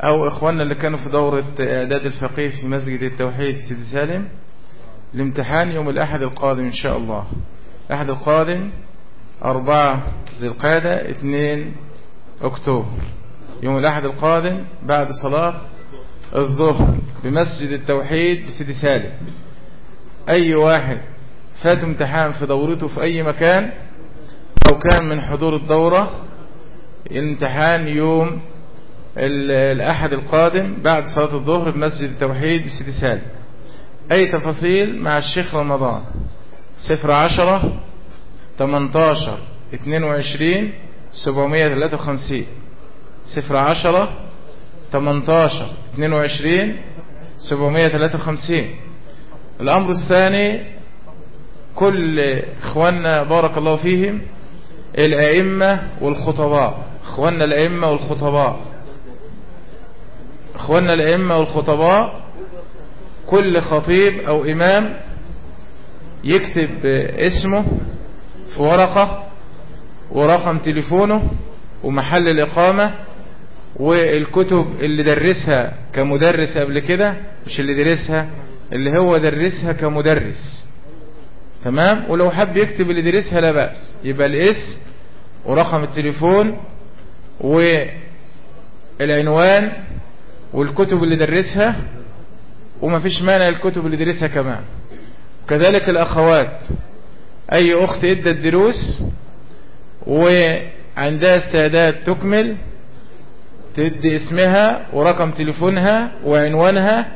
أو إخواننا اللي كانوا في دورة إعداد الفقيه في مسجد التوحيد سيدي سالم الامتحان يوم الأحد القادم إن شاء الله. الأحد القادم أربعة ذي القادة اثنين أكتوبر. يوم الأحد القادم بعد صلاة الظهر بمسجد التوحيد بسيدي سالم. أي واحد فات امتحان في دورته في أي مكان أو كان من حضور الدورة الامتحان يوم الأحد القادم بعد صلاة الظهر بمسجد التوحيد بسيدي أي تفاصيل مع الشيخ رمضان؟ صفر عشرة تمنتاشر اتنين وعشرين سبعمية تلاتة وخمسين. صفر عشرة تمنتاشر اتنين وعشرين سبعمية تلاتة وخمسين. الأمر الثاني كل إخواننا بارك الله فيهم الأئمة والخطباء. إخواننا الأئمة والخطباء. إخواننا الأئمة والخطباء كل خطيب أو إمام يكتب اسمه في ورقة ورقم تليفونه ومحل الإقامة والكتب اللي درسها كمدرس قبل كده مش اللي درسها اللي هو درسها كمدرس. تمام؟ ولو حب يكتب اللي درسها لا بأس. يبقى الاسم ورقم التليفون والعنوان والكتب اللي درسها وما فيش مانع الكتب اللي درسها كمان. كذلك الأخوات أي أخت إدت دروس وعندها استعداد تكمل تدي اسمها ورقم تليفونها وعنوانها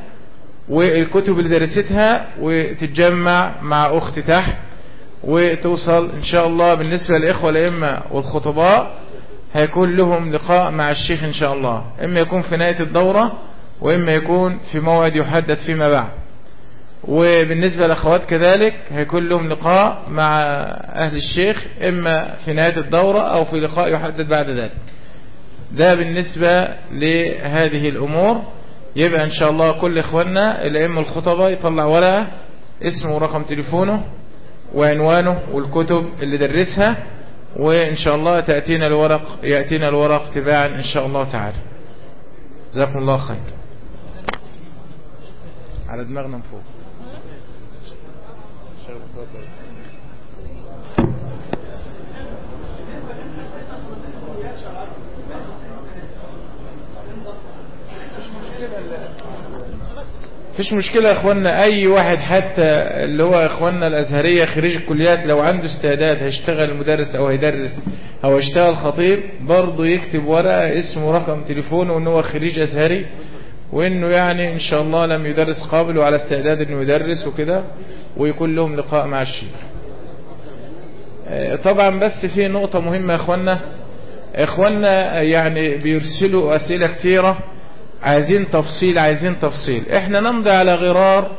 والكتب اللي درستها وتتجمع مع أخت تحت وتوصل إن شاء الله بالنسبة للإخوة الأئمة والخطباء هيكون لهم لقاء مع الشيخ إن شاء الله. إما يكون في نهاية الدورة وإما يكون في موعد يحدد فيما بعد. وبالنسبة للأخوات كذلك هيكون لهم لقاء مع أهل الشيخ إما في نهاية الدورة أو في لقاء يحدد بعد ذلك. ده بالنسبة لهذه الأمور. يبقى إن شاء الله كل إخواننا الأئمة الخطبة يطلع ورقة اسمه ورقم تليفونه وعنوانه والكتب اللي درسها. وإن شاء الله تأتينا الورق يأتينا الورق تباعا إن شاء الله تعالى. جزاكم الله خير. على دماغنا من فوق. فيش مشكلة يا اخوانا أي واحد حتى اللي هو اخوانا الأزهرية خريج الكليات لو عنده استعداد هيشتغل مدرس أو هيدرس أو هيشتغل خطيب برضه يكتب ورقة اسمه رقم تليفونه وإن هو خريج أزهري وإنه يعني إن شاء الله لم يدرس قابل وعلى استعداد إنه يدرس وكده ويكون لهم لقاء مع الشيخ. طبعا بس في نقطة مهمة يا اخوانا اخوانا يعني بيرسلوا أسئلة كتيرة. عايزين تفصيل عايزين تفصيل. إحنا نمضي على غرار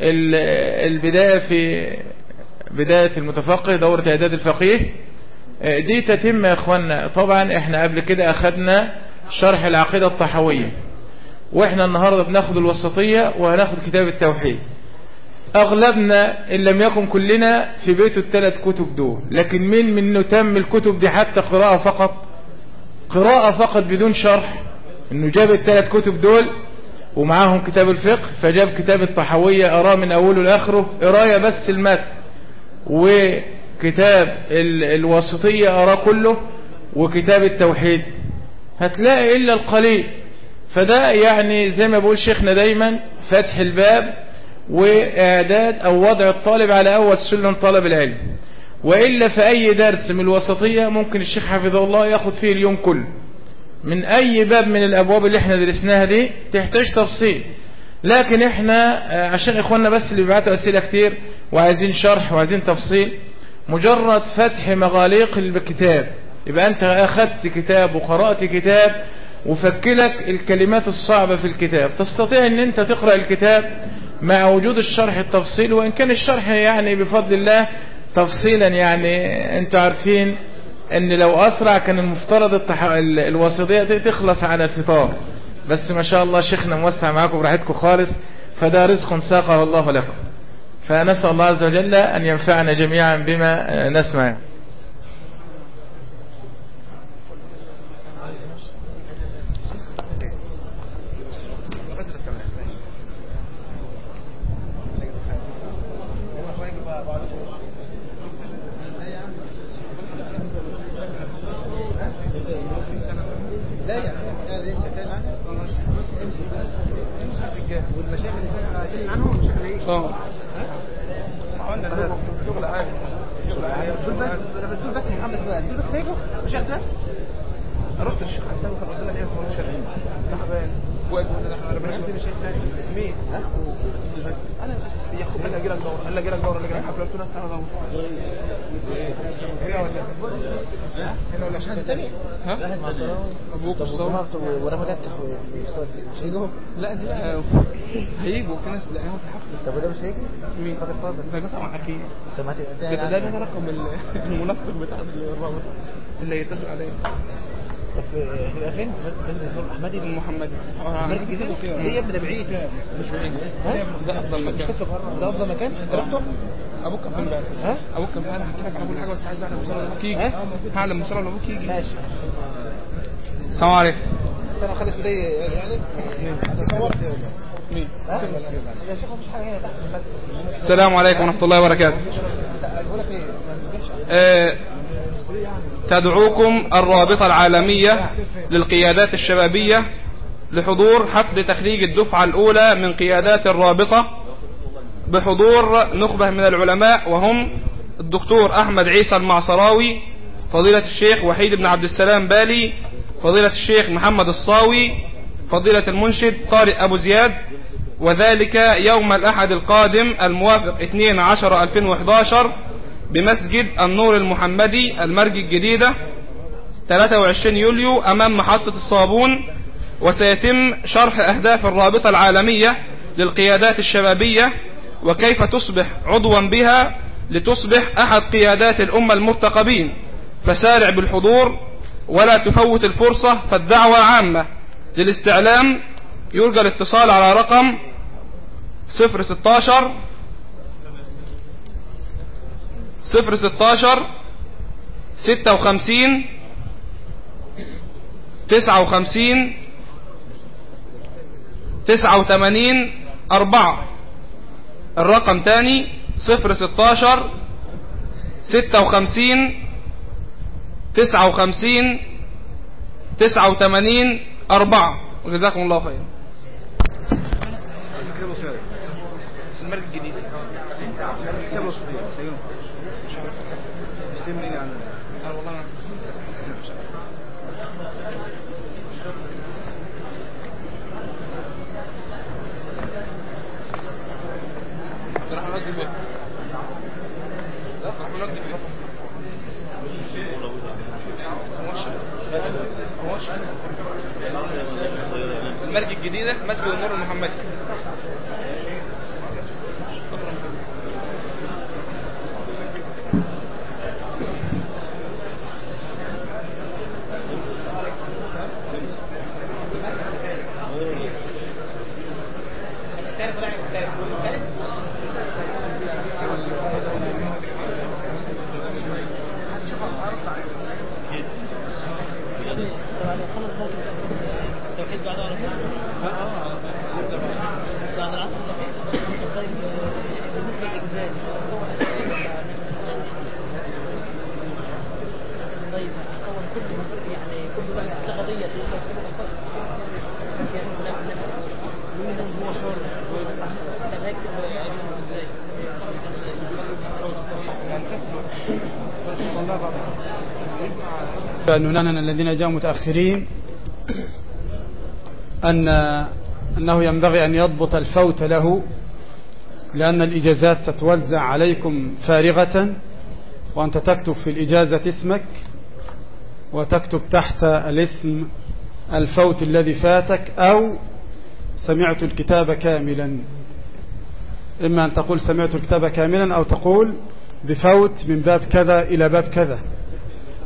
البداية في بداية المتفقه دورة إعداد الفقيه. دي تتم يا إخوانا. طبعا إحنا قبل كده اخدنا شرح العقيدة الطحوية وإحنا النهاردة بناخد الوسطية وهناخد كتاب التوحيد. أغلبنا إن لم يكن كلنا في بيته الثلاث كتب دول. لكن مين منه تم الكتب دي حتى قراءة فقط؟ قراءة فقط بدون شرح. إنه جاب الثلاث كتب دول ومعاهم كتاب الفقه فجاب كتاب الطحوية أراه من أوله لآخره قراية بس المتن وكتاب الوسطية أراه كله وكتاب التوحيد. هتلاقي إلا القليل. فده يعني زي ما بقول شيخنا دايما فتح الباب وإعداد أو وضع الطالب على أول سلم طلب العلم. وإلا في أي درس من الوسطية ممكن الشيخ حفظه الله ياخد فيه اليوم كله. من أي باب من الأبواب اللي إحنا درسناها دي تحتاج تفصيل. لكن إحنا عشان إخواننا بس اللي بيبعتوا أسئلة كتير وعايزين شرح وعايزين تفصيل مجرد فتح مغاليق الكتاب. يبقى أنت أخذت كتاب وقرأت كتاب وفكلك الكلمات الصعبة في الكتاب. تستطيع أن أنت تقرأ الكتاب مع وجود الشرح التفصيل وإن كان الشرح يعني بفضل الله تفصيلا يعني أنتوا عارفين إن لو أسرع كان المفترض التح... الوسطية دي تخلص على الفطار. بس ما شاء الله شيخنا موسع معاكم براحتكم خالص فده رزق ساقه الله لكم. فنسأل الله عز وجل أن ينفعنا جميعا بما نسمع. إيه؟ آه بس محمد بس للشيخ حسان وكان قلت لها إيه اسمه؟ أنا قال لك دوره قال لك دوره قال لي أجي لك حفله قلت تعالى دوره هنا ولا حد تاني ها؟ أبوك ورا مدكح ويستوى مش هيجوا لا دي هيجوا في ناس لقيناهم في الحفله طب وده مش هيجي؟ مين؟ فاضل فاضل ده طبعا أكيد طب ده ده ده رقم ال- المنسق بتاع الرابط اللي يتصل عليه طب هيبقى فين؟ مسجد النور الاحمدي المحمدي المركز الجديد ليه يا ابني ده بعيد. مش بعيد. ها؟ ده أفضل مكان. ده أفضل مكان؟ أنت رحته؟ أبوك كان فين بقى؟ ها؟ أبوك كان فين؟ هحكي لك على كل حاجة بس عايز اعلم مصطفى. أبوك يجي ها؟ هعلم مصطفى. أبوك يجي ماشي. السلام عليكم. أنا خلص بداية يعني. مين؟ ها؟ يا شيخ مفيش حاجة هنا تحت المسجد السلام عليكم ورحمة الله وبركاته. بقول لك إيه آه، تدعوكم الرابطة العالمية للقيادات الشبابية لحضور حفل تخريج الدفعة الأولى من قيادات الرابطة بحضور نخبة من العلماء وهم الدكتور أحمد عيسى المعصراوي فضيلة الشيخ وحيد بن عبد السلام بالي فضيلة الشيخ محمد الصاوي فضيلة المنشد طارق أبو زياد وذلك يوم الأحد القادم الموافق 2 10 2011 بمسجد النور المحمدي المرج الجديدة 23 يوليو أمام محطة الصابون وسيتم شرح أهداف الرابطة العالمية للقيادات الشبابية وكيف تصبح عضوا بها لتصبح أحد قيادات الأمة المرتقبين. فسارع بالحضور ولا تفوت الفرصة فالدعوة عامة. للاستعلام يرجى الاتصال على رقم 016 صفر ستاشر ستة وخمسين تسعة وخمسين تسعة وثمانين أربعة. الرقم تاني صفر ستاشر ستة وخمسين تسعة وخمسين تسعة وثمانين أربعة. وجزاكم الله خيرا المرج الجديد يعني والله؟ المرج الجديدة مسجد النور المحمدي بعد خمس دقائق التوحيد بعد بعد العصر التوحيد طيب بالنسبة للاجزاء اصور طيب اصور كل يعني كل بس الصيغه ديت يبقى كل بساطه يعني لا لا مين هو حر طب هكتب اسمه إزاي؟ أننا الذين جاءوا متأخرين أن أنه ينبغي أن يضبط الفوت له لأن الإجازات ستوزع عليكم فارغة وأنت تكتب في الإجازة اسمك وتكتب تحت الاسم الفوت الذي فاتك أو سمعت الكتاب كاملا. إما أن تقول سمعت الكتاب كاملا أو تقول بفوت من باب كذا إلى باب كذا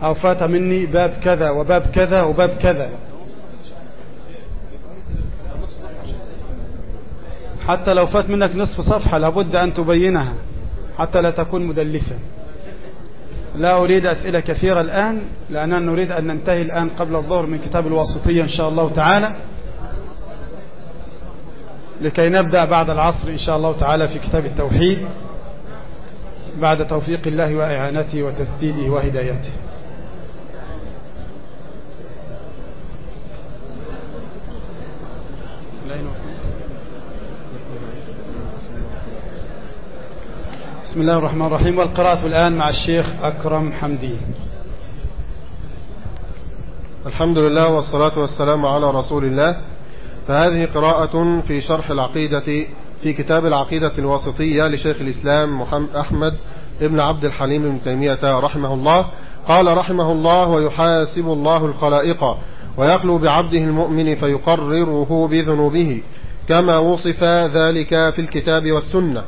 أو فات مني باب كذا وباب كذا وباب كذا. حتى لو فات منك نصف صفحة لابد أن تبينها حتى لا تكون مدلسا لا أريد أسئلة كثيرة الآن لأننا نريد أن ننتهي الآن قبل الظهر من كتاب الواسطية إن شاء الله تعالى. لكي نبدأ بعد العصر إن شاء الله تعالى في كتاب التوحيد بعد توفيق الله وإعانته وتسديده وهدايته. أين وصلنا بسم الله الرحمن الرحيم. والقراءة الآن مع الشيخ أكرم حمدي. الحمد لله والصلاة والسلام على رسول الله. فهذه قراءة في شرح العقيدة في كتاب العقيدة الواسطية لشيخ الإسلام محمد أحمد ابن عبد الحليم بن تيمية رحمه الله. قال رحمه الله ويحاسب الله الخلائق ويخلو بعبده المؤمن فيقرره بذنوبه كما وصف ذلك في الكتاب والسنة.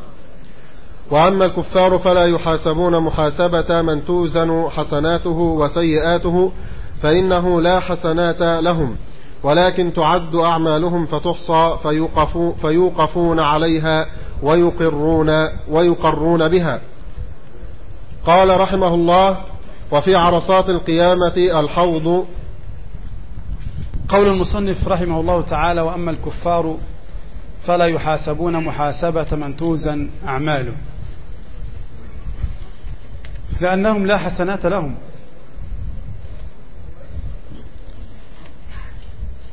وأما الكفار فلا يحاسبون محاسبة من توزن حسناته وسيئاته فإنه لا حسنات لهم ولكن تعد أعمالهم فتحصى فيوقفو فيوقفون عليها ويقرون, ويقرون بها. قال رحمه الله وفي عرصات القيامة الحوض. قول المصنف رحمه الله تعالى وأما الكفار فلا يحاسبون محاسبة من توزن أعماله. لأنهم لا حسنات لهم.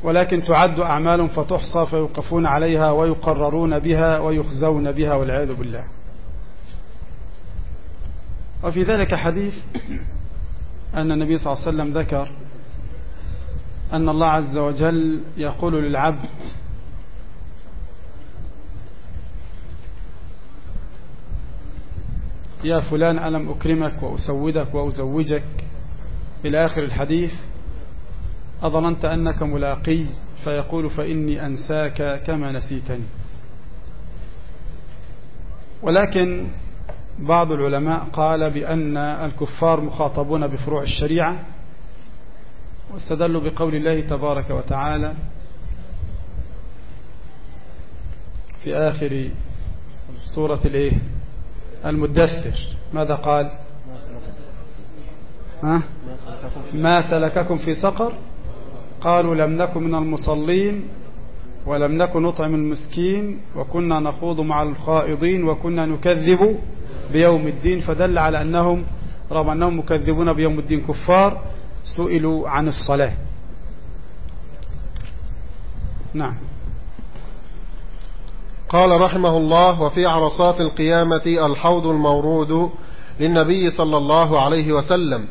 ولكن تعد أعمال فتحصى فيوقفون عليها ويقررون بها ويخزون بها والعياذ بالله. وفي ذلك حديث أن النبي صلى الله عليه وسلم ذكر أن الله عز وجل يقول للعبد يا فلان ألم أكرمك وأسودك وأزوجك؟ إلى آخر الحديث أظننت أنك ملاقي؟ فيقول فإني أنساك كما نسيتني. ولكن بعض العلماء قال بأن الكفار مخاطبون بفروع الشريعة واستدلوا بقول الله تبارك وتعالى في آخر سورة الإيه؟ المدثر. ماذا قال؟ ها؟ ما سلككم في سقر؟ قالوا لم نكن من المصلين ولم نكن نطعم المسكين وكنا نخوض مع الخائضين وكنا نكذب بيوم الدين. فدل على أنهم رغم أنهم مكذبون بيوم الدين كفار سئلوا عن الصلاة. نعم. قال رحمه الله وفي عرصات القيامة الحوض المورود للنبي صلى الله عليه وسلم.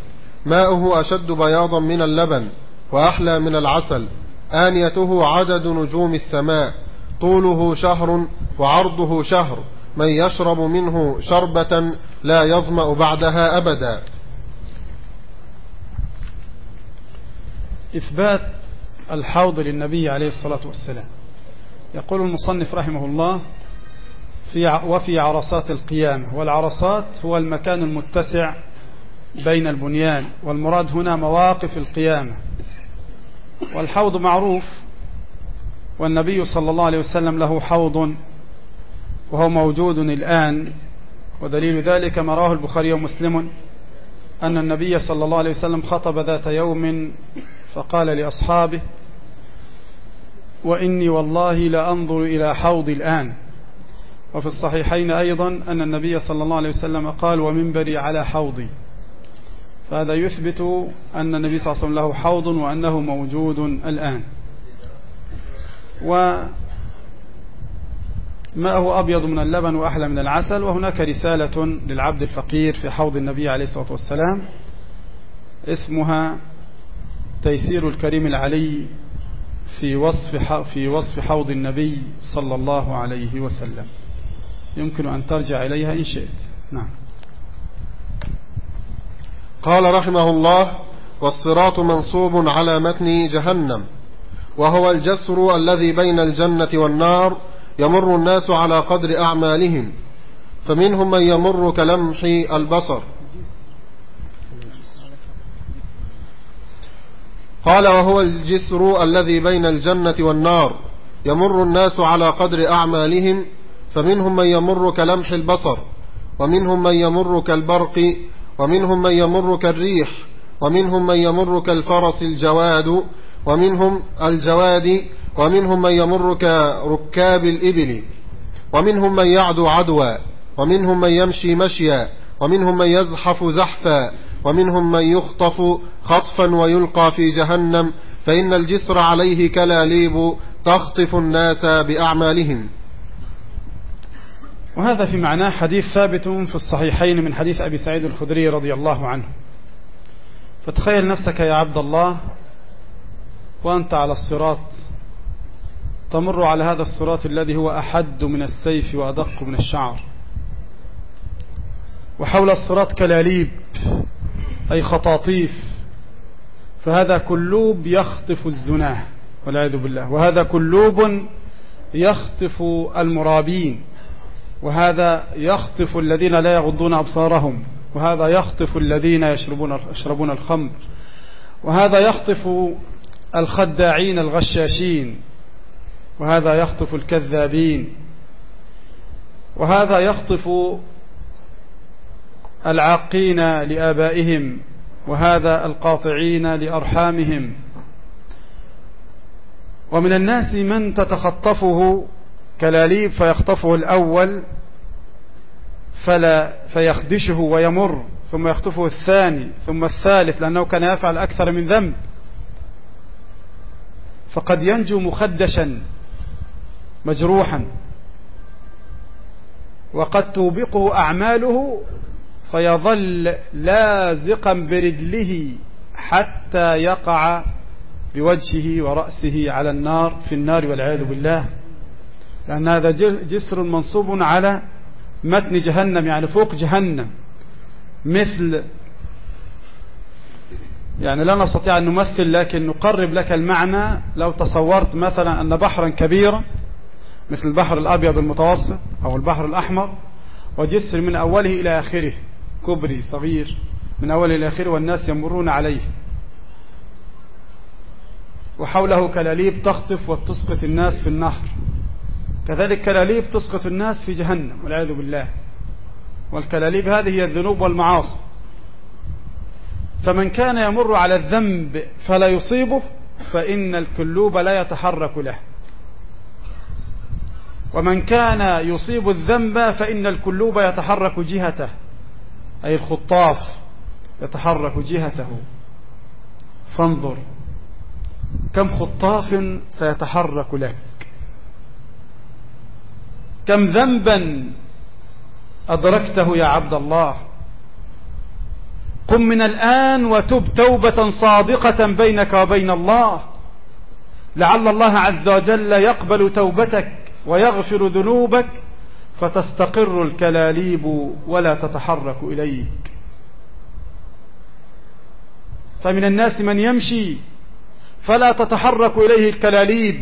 ماؤه أشد بياضا من اللبن وأحلى من العسل. آنيته عدد نجوم السماء. طوله شهر وعرضه شهر. من يشرب منه شربة لا يظمأ بعدها أبدا. إثبات الحوض للنبي عليه الصلاة والسلام. يقول المصنف رحمه الله في وفي عرصات القيامة والعرصات هو المكان المتسع بين البنيان والمراد هنا مواقف القيامة. والحوض معروف والنبي صلى الله عليه وسلم له حوض وهو موجود الآن ودليل ذلك ما رواه البخاري ومسلم أن النبي صلى الله عليه وسلم خطب ذات يوم فقال لأصحابه وإني والله لأنظر إلى حوض الآن. وفي الصحيحين أيضا أن النبي صلى الله عليه وسلم قال ومنبري على حوضي. فهذا يثبت أن النبي صلى الله عليه وسلم له حوض وأنه موجود الآن. ماءه أبيض من اللبن وأحلى من العسل؟ وهناك رسالة للعبد الفقير في حوض النبي عليه الصلاة والسلام اسمها تيسير الكريم العلي في وصف في وصف حوض النبي صلى الله عليه وسلم. يمكن أن ترجع إليها إن شئت. نعم. قال رحمه الله والصراط منصوب على متن جهنم وهو الجسر الذي بين الجنة والنار يمر الناس على قدر أعمالهم فمنهم من يمر كلمح البصر. قال وهو الجسر الذي بين الجنة والنار يمر الناس على قدر أعمالهم فمنهم من يمر كلمح البصر ومنهم من يمر كالبرق ومنهم من يمر كالريح ومنهم من يمر كالفرس الجواد ومنهم الجواد ومنهم من يمر كركاب الإبل ومنهم من يعدو عدوا ومنهم من يمشي مشيا ومنهم من يزحف زحفا ومنهم من يخطف خطفا ويلقى في جهنم فإن الجسر عليه كلاليب تخطف الناس بأعمالهم. وهذا في معناه حديث ثابت في الصحيحين من حديث أبي سعيد الخدري رضي الله عنه. فتخيل نفسك يا عبد الله وأنت على الصراط تمر على هذا الصراط الذي هو أحد من السيف وأدق من الشعر. وحول الصراط كلاليب أي خطاطيف. فهذا كلوب يخطف الزناه والعياذ بالله. وهذا كلوب يخطف المرابين وهذا يخطف الذين لا يغضون أبصارهم وهذا يخطف الذين يشربون يشربون الخمر وهذا يخطف الخداعين الغشاشين وهذا يخطف الكذابين وهذا يخطف العاقين لآبائهم وهذا القاطعين لأرحامهم. ومن الناس من تتخطفه كلاليب فيخطفه الأول فلا فيخدشه ويمر ثم يخطفه الثاني ثم الثالث لأنه كان يفعل أكثر من ذنب. فقد ينجو مخدشا مجروحا. وقد توبقه أعماله فيظل لازقا برجله حتى يقع بوجهه ورأسه على النار في النار والعياذ بالله. لأن هذا جسر منصوب على متن جهنم يعني فوق جهنم. مثل يعني لا نستطيع أن نمثل لكن نقرب لك المعنى لو تصورت مثلا أن بحرا كبيرا مثل البحر الأبيض المتوسط أو البحر الأحمر وجسر من أوله إلى آخره. كبري صغير من أوله إلى آخره والناس يمرون عليه. وحوله كلاليب تخطف وتسقط الناس في النهر. كذلك كلاليب تسقط الناس في جهنم والعياذ بالله. والكلاليب هذه هي الذنوب والمعاصي. فمن كان يمر على الذنب فلا يصيبه فإن الكلوب لا يتحرك له. ومن كان يصيب الذنب فإن الكلوب يتحرك جهته. أي الخطاف يتحرك جهته. فانظر كم خطاف سيتحرك لك؟ كم ذنبا أدركته يا عبد الله؟ قم من الآن وتب توبة صادقة بينك وبين الله. لعل الله عز وجل يقبل توبتك ويغفر ذنوبك فتستقر الكلاليب ولا تتحرك إليك. فمن الناس من يمشي فلا تتحرك إليه الكلاليب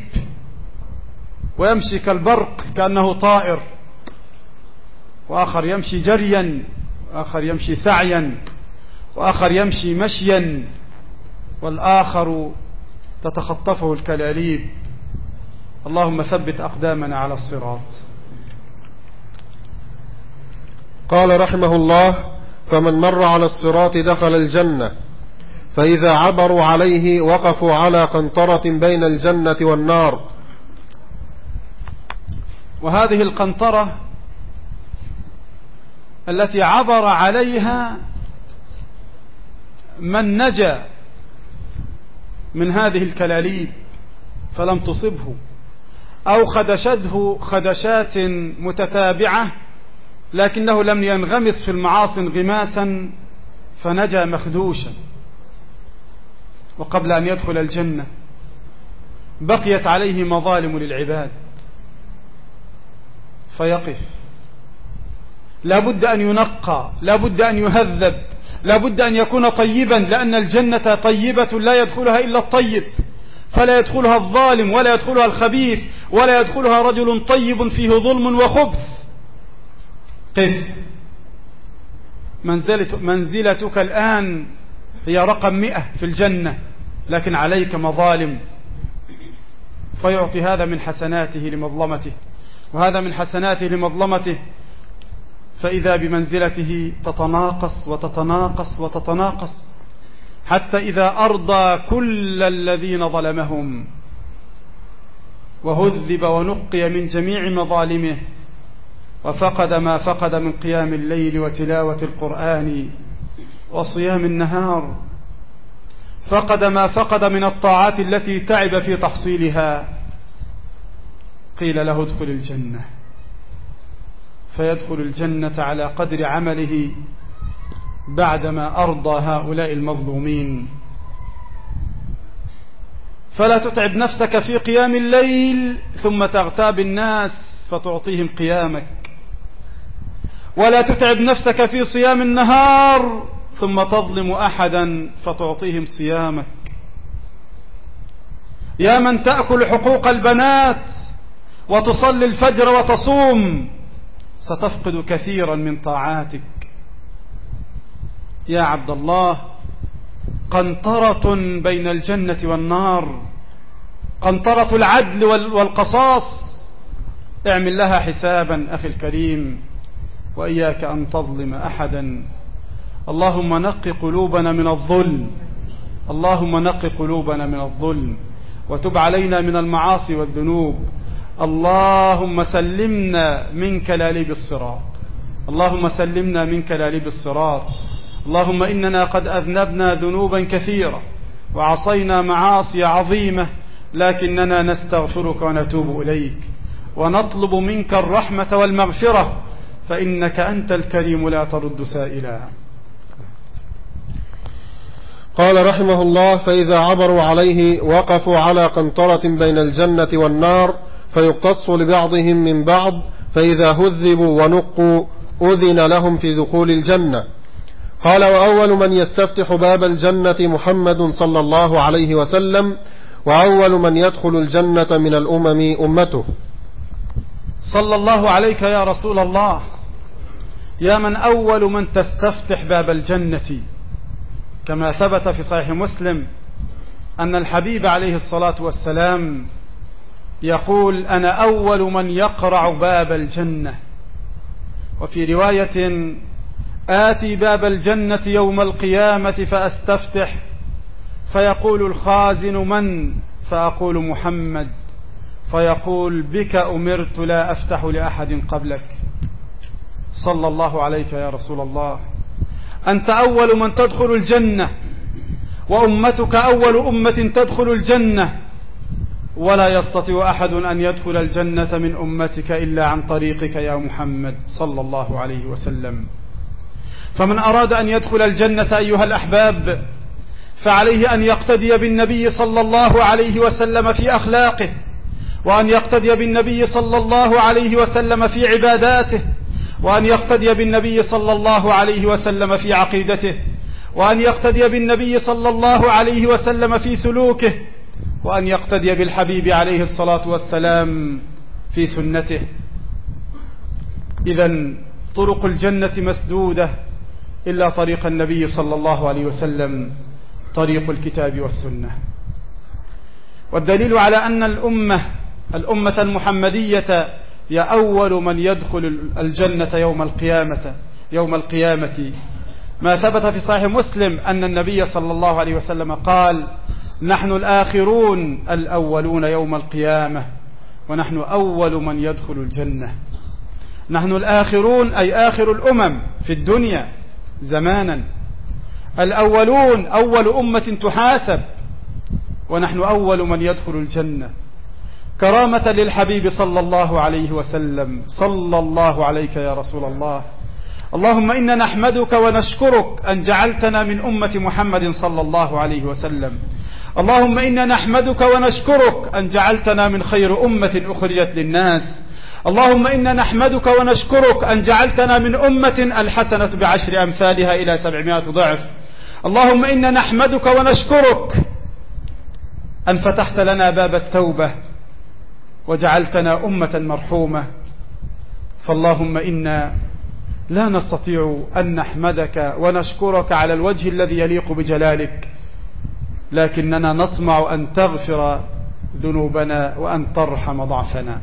ويمشي كالبرق كأنه طائر وآخر يمشي جريا وآخر يمشي سعيا وآخر يمشي مشيا والآخر تتخطفه الكلاليب. اللهم ثبت أقدامنا على الصراط. قال رحمه الله فمن مر على الصراط دخل الجنة. فإذا عبروا عليه وقفوا على قنطرة بين الجنة والنار. وهذه القنطرة التي عبر عليها من نجا من هذه الكلاليب فلم تصبه أو خدشته خدشات متتابعة لكنه لم ينغمس في المعاصي انغماسا فنجا مخدوشا وقبل أن يدخل الجنة بقيت عليه مظالم للعباد. فيقف. لا بد أن ينقى لا بد أن يهذب لا بد أن يكون طيبا لأن الجنة طيبة لا يدخلها إلا الطيب فلا يدخلها الظالم ولا يدخلها الخبيث ولا يدخلها رجل طيب فيه ظلم وخبث. قف. منزلت منزلتك الآن هي رقم مئة في الجنة لكن عليك مظالم. فيعطي هذا من حسناته لمظلمته وهذا من حسناته لمظلمته. فإذا بمنزلته تتناقص وتتناقص وتتناقص حتى إذا أرضى كل الذين ظلمهم. وهذب ونقي من جميع مظالمه. وفقد ما فقد من قيام الليل وتلاوة القرآن وصيام النهار. فقد ما فقد من الطاعات التي تعب في تحصيلها. قيل له ادخل الجنة. فيدخل الجنة على قدر عمله بعدما أرضى هؤلاء المظلومين. فلا تتعب نفسك في قيام الليل ثم تغتاب الناس فتعطيهم قيامك. ولا تتعب نفسك في صيام النهار ثم تظلم أحدا فتعطيهم صيامك. يا من تأكل حقوق البنات وتصلي الفجر وتصوم ستفقد كثيرا من طاعاتك. يا عبد الله قنطرة بين الجنة والنار قنطرة العدل والقصاص اعمل لها حسابا أخي الكريم. وإياك أن تظلم أحدا. اللهم نق قلوبنا من الظلم. اللهم نق قلوبنا من الظلم. وتب علينا من المعاصي والذنوب. اللهم سلمنا من كلاليب الصراط. اللهم سلمنا من كلاليب الصراط. اللهم إننا قد أذنبنا ذنوبا كثيرة وعصينا معاصي عظيمة لكننا نستغفرك ونتوب إليك. ونطلب منك الرحمة والمغفرة. فإنك أنت الكريم لا ترد سائلا. قال رحمه الله فإذا عبروا عليه وقفوا على قنطرة بين الجنة والنار فيقتص لبعضهم من بعض فإذا هذبوا ونقوا أذن لهم في دخول الجنة. قال وأول من يستفتح باب الجنة محمد صلى الله عليه وسلم وأول من يدخل الجنة من الأمم أمته. صلى الله عليك يا رسول الله. يا من أول من تستفتح باب الجنة. كما ثبت في صحيح مسلم أن الحبيب عليه الصلاة والسلام يقول أنا أول من يقرع باب الجنة. وفي رواية آتي باب الجنة يوم القيامة فأستفتح فيقول الخازن من؟ فأقول محمد. فيقول بك أمرت لا أفتح لأحد قبلك. صلى الله عليك يا رسول الله. أنت أول من تدخل الجنة وأمتك أول أمة تدخل الجنة. ولا يستطيع أحد أن يدخل الجنة من أمتك إلا عن طريقك يا محمد صلى الله عليه وسلم. فمن أراد أن يدخل الجنة أيها الأحباب فعليه أن يقتدي بالنبي صلى الله عليه وسلم في أخلاقه وأن يقتدي بالنبي صلى الله عليه وسلم في عباداته وأن يقتدي بالنبي صلى الله عليه وسلم في عقيدته وأن يقتدي بالنبي صلى الله عليه وسلم في سلوكه وأن يقتدي بالحبيب عليه الصلاة والسلام في سنته. إذا طرق الجنة مسدودة إلا طريق النبي صلى الله عليه وسلم طريق الكتاب والسنة. والدليل على أن الأمة الأمة المحمدية هي أول من يدخل الجنة يوم القيامة يوم القيامة. ما ثبت في صحيح مسلم أن النبي صلى الله عليه وسلم قال نحن الآخرون الأولون يوم القيامة ونحن أول من يدخل الجنة. نحن الآخرون أي آخر الأمم في الدنيا زمانا. الأولون أول أمة تحاسب ونحن أول من يدخل الجنة. كرامة للحبيب صلى الله عليه وسلم. صلى الله عليك يا رسول الله. اللهم إنا نحمدك ونشكرك أن جعلتنا من أمة محمد صلى الله عليه وسلم. اللهم إنا نحمدك ونشكرك أن جعلتنا من خير أمة أخرجت للناس. اللهم إنا نحمدك ونشكرك أن جعلتنا من أمة الحسنة بعشر أمثالها إلى سبعمائة ضعف. اللهم إنا نحمدك ونشكرك أن فتحت لنا باب التوبة. وجعلتنا أمة مرحومة. فاللهم إنا لا نستطيع أن نحمدك ونشكرك على الوجه الذي يليق بجلالك لكننا نطمع أن تغفر ذنوبنا وأن ترحم ضعفنا.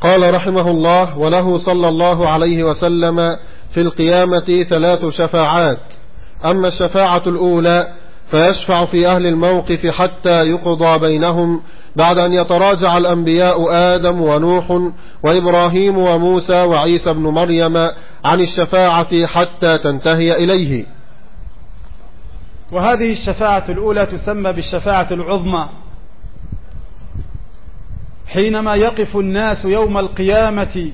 قال رحمه الله وله صلى الله عليه وسلم في القيامة ثلاث شفاعات. أما الشفاعة الأولى فيشفع في أهل الموقف حتى يقضى بينهم بعد أن يتراجع الأنبياء آدم ونوح وإبراهيم وموسى وعيسى بن مريم عن الشفاعة حتى تنتهي إليه. وهذه الشفاعة الأولى تسمى بالشفاعة العظمى. حينما يقف الناس يوم القيامة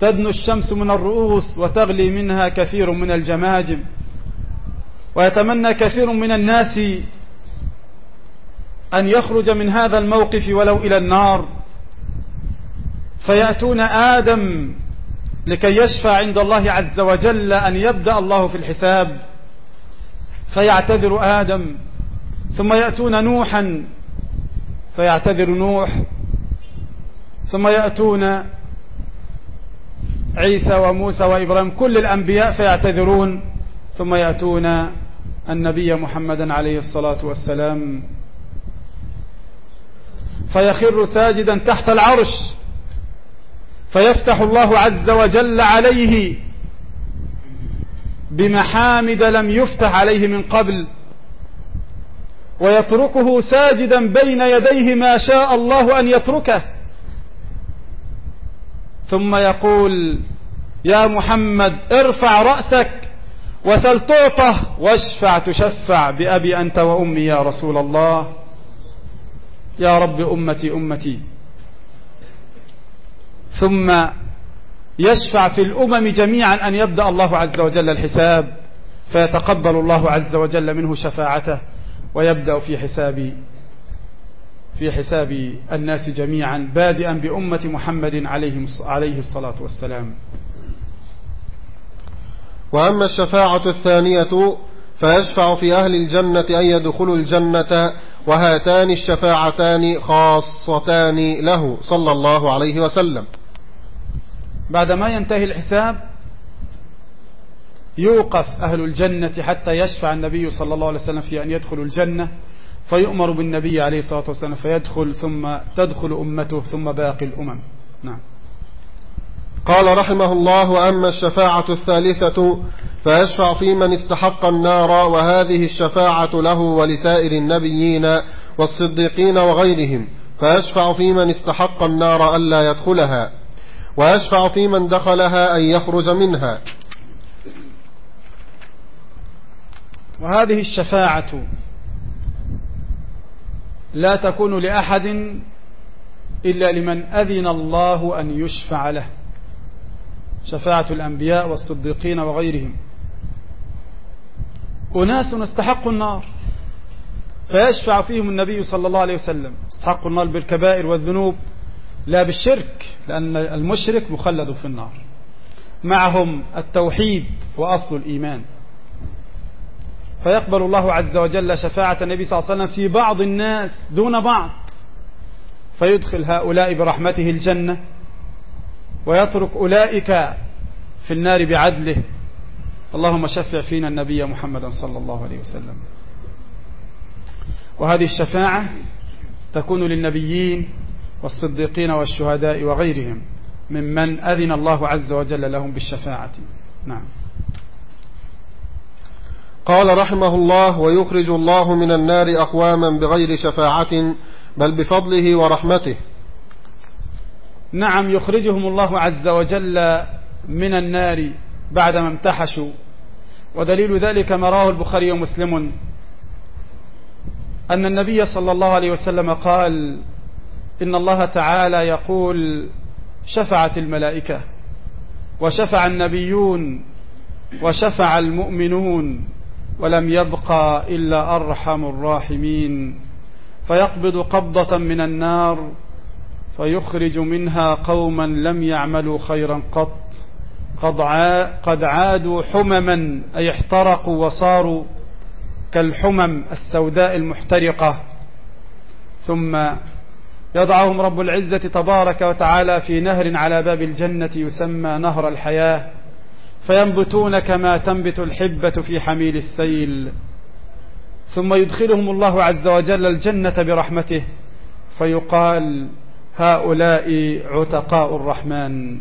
تدنو الشمس من الرؤوس وتغلي منها كثير من الجماجم. ويتمنى كثير من الناس أن يخرج من هذا الموقف ولو إلى النار. فيأتون آدم لكي يشفع عند الله عز وجل أن يبدأ الله في الحساب. فيعتذر آدم. ثم يأتون نوحا. فيعتذر نوح. ثم يأتون عيسى وموسى وإبراهيم. كل الأنبياء فيعتذرون. ثم يأتون النبي محمدا عليه الصلاة والسلام. فيخر ساجدا تحت العرش. فيفتح الله عز وجل عليه بمحامد لم يفتح عليه من قبل. ويتركه ساجدا بين يديه ما شاء الله أن يتركه. ثم يقول يا محمد ارفع رأسك وسل تعطه واشفع تشفع بأبي أنت وأمي يا رسول الله. يا رب أمتي أمتي. ثم يشفع في الأمم جميعا أن يبدأ الله عز وجل الحساب فيتقبل الله عز وجل منه شفاعته ويبدأ في حساب في حساب الناس جميعا بادئا بأمة محمد عليه الصلاة والسلام. وأما الشفاعة الثانية فيشفع في أهل الجنة أن يدخلوا الجنة وهاتان الشفاعتان خاصتان له صلى الله عليه وسلم. بعدما ينتهي الحساب يوقف أهل الجنة حتى يشفع النبي صلى الله عليه وسلم في أن يدخلوا الجنة فيؤمر بالنبي عليه الصلاة والسلام فيدخل ثم تدخل أمته ثم باقي الأمم. نعم. قال رحمه الله وأما الشفاعة الثالثة فيشفع في من استحق النار وهذه الشفاعة له ولسائر النبيين والصديقين وغيرهم فيشفع في من استحق النار ألا يدخلها ويشفع في من دخلها أن يخرج منها. وهذه الشفاعة لا تكون لأحد إلا لمن أذن الله أن يشفع له. شفاعة الأنبياء والصديقين وغيرهم. أناس استحقوا النار فيشفع فيهم النبي صلى الله عليه وسلم. استحقوا النار بالكبائر والذنوب لا بالشرك لأن المشرك مخلد في النار. معهم التوحيد وأصل الإيمان. فيقبل الله عز وجل شفاعة النبي صلى الله عليه وسلم في بعض الناس دون بعض. فيدخل هؤلاء برحمته الجنة. ويترك أولئك في النار بعدله. اللهم شفع فينا النبي محمدا صلى الله عليه وسلم. وهذه الشفاعة تكون للنبيين والصديقين والشهداء وغيرهم ممن أذن الله عز وجل لهم بالشفاعة. نعم. قال رحمه الله ويخرج الله من النار أقواما بغير شفاعة بل بفضله ورحمته. نعم يخرجهم الله عز وجل من النار بعدما امتحشوا. ودليل ذلك ما رواه البخاري ومسلم. أن النبي صلى الله عليه وسلم قال إن الله تعالى يقول شفعت الملائكة وشفع النبيون وشفع المؤمنون ولم يبقى إلا أرحم الراحمين. فيقبض قبضة من النار فيخرج منها قوما لم يعملوا خيرا قط. قد, عادوا حمما أي احترقوا وصاروا كالحمم السوداء المحترقة. ثم يضعهم رب العزة تبارك وتعالى في نهر على باب الجنة يسمى نهر الحياة. فينبتون كما تنبت الحبة في حميل السيل. ثم يدخلهم الله عز وجل الجنة برحمته. فيقال هؤلاء عتقاء الرحمن.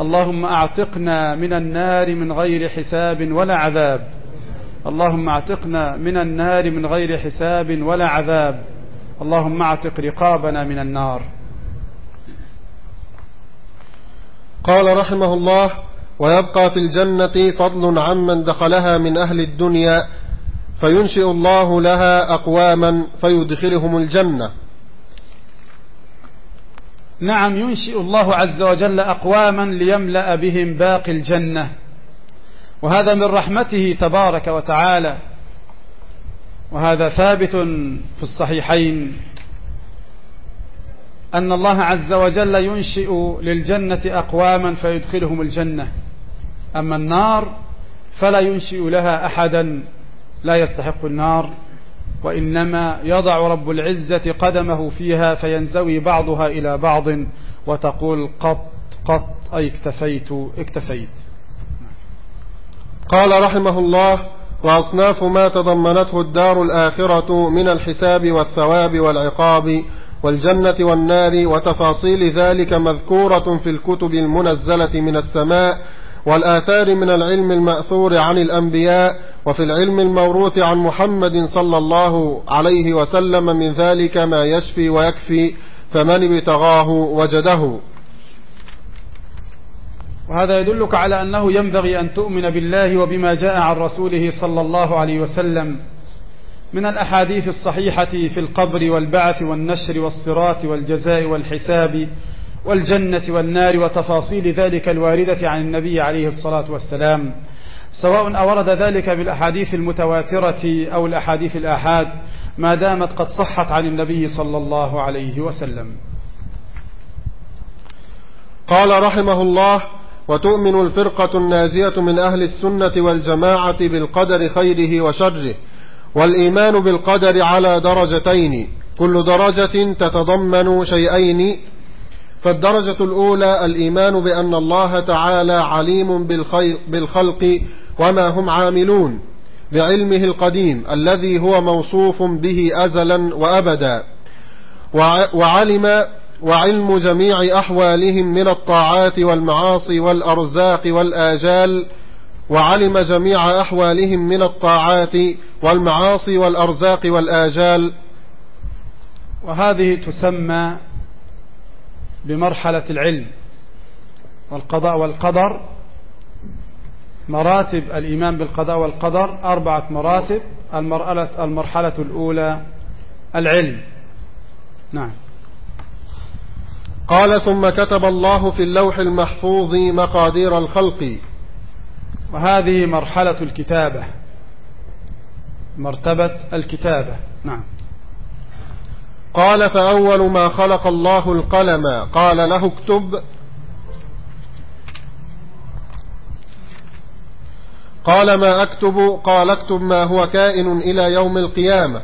اللهم أعتقنا من النار من غير حساب ولا عذاب. اللهم أعتقنا من النار من غير حساب ولا عذاب. اللهم أعتق رقابنا من النار. قال رحمه الله ويبقى في الجنة فضل عمن دخلها من أهل الدنيا فينشئ الله لها أقواما فيدخلهم الجنة. نعم ينشئ الله عز وجل أقواما ليملأ بهم باقي الجنة. وهذا من رحمته تبارك وتعالى. وهذا ثابت في الصحيحين. أن الله عز وجل ينشئ للجنة أقواما فيدخلهم الجنة. أما النار فلا ينشئ لها أحدا لا يستحق النار. وإنما يضع رب العزة قدمه فيها فينزوي بعضها إلى بعض وتقول قط قط أي اكتفيت اكتفيت. قال رحمه الله وأصناف ما تضمنته الدار الآخرة من الحساب والثواب والعقاب والجنة والنار وتفاصيل ذلك مذكورة في الكتب المنزلة من السماء والآثار من العلم المأثور عن الأنبياء وفي العلم الموروث عن محمد صلى الله عليه وسلم من ذلك ما يشفي ويكفي فمن ابتغاه وجده. وهذا يدلك على أنه ينبغي أن تؤمن بالله وبما جاء عن رسوله صلى الله عليه وسلم من الأحاديث الصحيحة في القبر والبعث والنشر والصراط والجزاء والحساب والجنة والنار وتفاصيل ذلك الواردة عن النبي عليه الصلاة والسلام. سواء أورد ذلك بالأحاديث المتواترة أو الأحاديث الآحاد ما دامت قد صحت عن النبي صلى الله عليه وسلم. قال رحمه الله وتؤمن الفرقة الناجية من أهل السنة والجماعة بالقدر خيره وشره والإيمان بالقدر على درجتين كل درجة تتضمن شيئين فالدرجة الأولى الإيمان بأن الله تعالى عليم بالخلق وما هم عاملون بعلمه القديم الذي هو موصوف به أزلا وأبدا. وعلم وعلم جميع أحوالهم من الطاعات والمعاصي والأرزاق والآجال وعلم جميع أحوالهم من الطاعات والمعاصي والأرزاق والآجال. وهذه تسمى بمرحلة العلم والقضاء والقدر مراتب الإيمان بالقضاء والقدر أربعة مراتب. المرحلة, المرحلة الأولى العلم. نعم. قال ثم كتب الله في اللوح المحفوظ مقادير الخلق. وهذه مرحلة الكتابة. مرتبة الكتابة. نعم. قال فأول ما خلق الله القلم قال له اكتب. قال ما أكتب؟ قال اكتب ما هو كائن إلى يوم القيامة.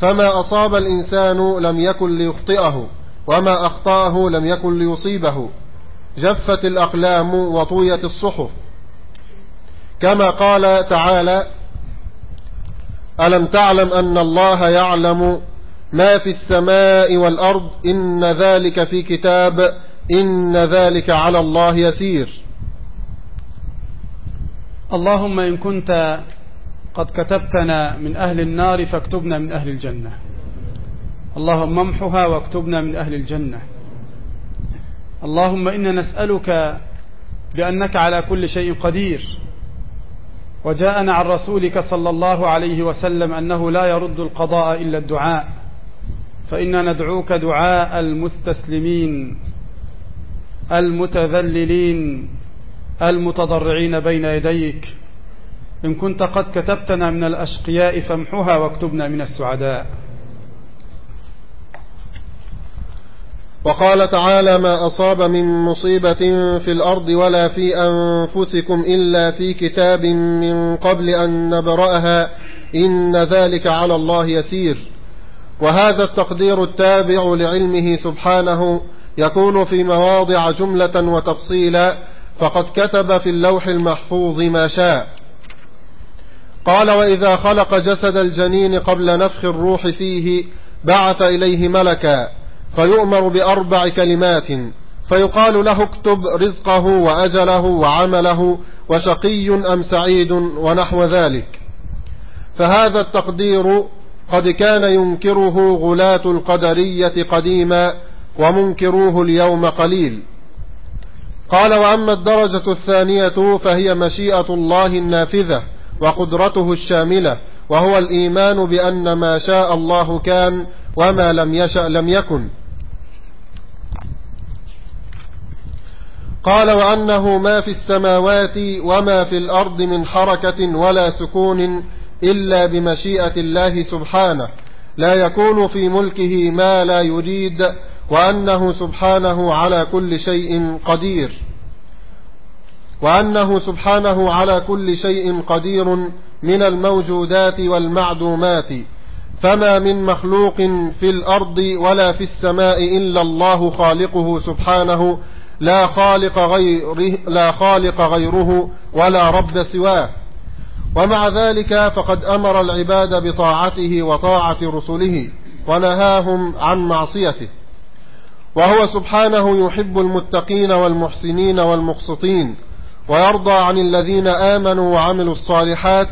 فما أصاب الإنسان لم يكن ليخطئه وما أخطأه لم يكن ليصيبه. جفت الأقلام وطويت الصحف. كما قال تعالى ألم تعلم أن الله يعلم ما في السماء والأرض؟ إن ذلك في كتاب إن ذلك على الله يسير. اللهم إن كنت قد كتبتنا من أهل النار فاكتبنا من أهل الجنة. اللهم امحها واكتبنا من أهل الجنة. اللهم إنا نسألك بأنك على كل شيء قدير. وجاءنا عن رسولك صلى الله عليه وسلم أنه لا يرد القضاء إلا الدعاء. فإنا ندعوك دعاء المستسلمين المتذللين المتضرعين بين يديك. إن كنت قد كتبتنا من الأشقياء فامحها واكتبنا من السعداء. وقال تعالى ما أصاب من مصيبة في الأرض ولا في أنفسكم إلا في كتاب من قبل أن نبرأها. إن ذلك على الله يسير. وهذا التقدير التابع لعلمه سبحانه يكون في مواضع جملة وتفصيلا. فقد كتب في اللوح المحفوظ ما شاء. قال وإذا خلق جسد الجنين قبل نفخ الروح فيه بعث إليه ملكا فيؤمر بأربع كلمات فيقال له اكتب رزقه وأجله وعمله وشقي أم سعيد ونحو ذلك. فهذا التقدير قد كان ينكره غلاة القدرية قديما ومنكروه اليوم قليل. قال وأما الدرجة الثانية فهي مشيئة الله النافذة وقدرته الشاملة وهو الإيمان بأن ما شاء الله كان وما لم يشأ لم يكن. قال وأنه ما في السماوات وما في الأرض من حركة ولا سكون إلا بمشيئة الله سبحانه. لا يكون في ملكه ما لا يريد وأنه سبحانه على كل شيء قدير. وأنه سبحانه على كل شيء قدير من الموجودات والمعدومات. فما من مخلوق في الأرض ولا في السماء إلا الله خالقه سبحانه لا خالق غيره, لا خالق غيره ولا رب سواه. ومع ذلك فقد أمر العباد بطاعته وطاعة رسله ونهاهم عن معصيته. وهو سبحانه يحب المتقين والمحسنين والمقسطين ويرضى عن الذين آمنوا وعملوا الصالحات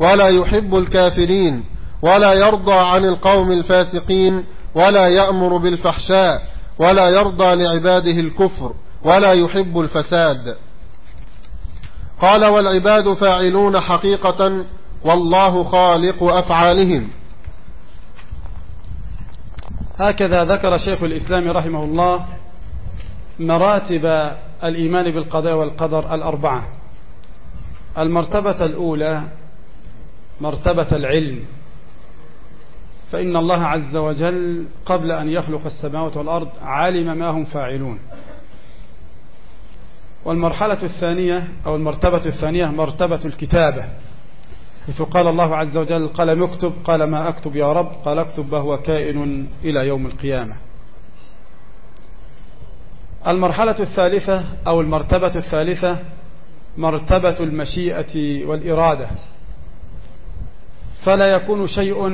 ولا يحب الكافرين ولا يرضى عن القوم الفاسقين ولا يأمر بالفحشاء ولا يرضى لعباده الكفر ولا يحب الفساد. قال والعباد فاعلون حقيقة والله خالق أفعالهم. هكذا ذكر شيخ الإسلام رحمه الله مراتب الإيمان بالقضاء والقدر الأربعة. المرتبة الأولى مرتبة العلم. فإن الله عز وجل قبل أن يخلق السماوات والأرض علم ما هم فاعلون. والمرحلة الثانية أو المرتبة الثانية مرتبة الكتابة. حيث قال الله عز وجل قال اكتب؟ قال ما أكتب يا رب؟ قال اكتب وهو كائن إلى يوم القيامة. المرحلة الثالثة أو المرتبة الثالثة مرتبة المشيئة والإرادة. فلا يكون شيء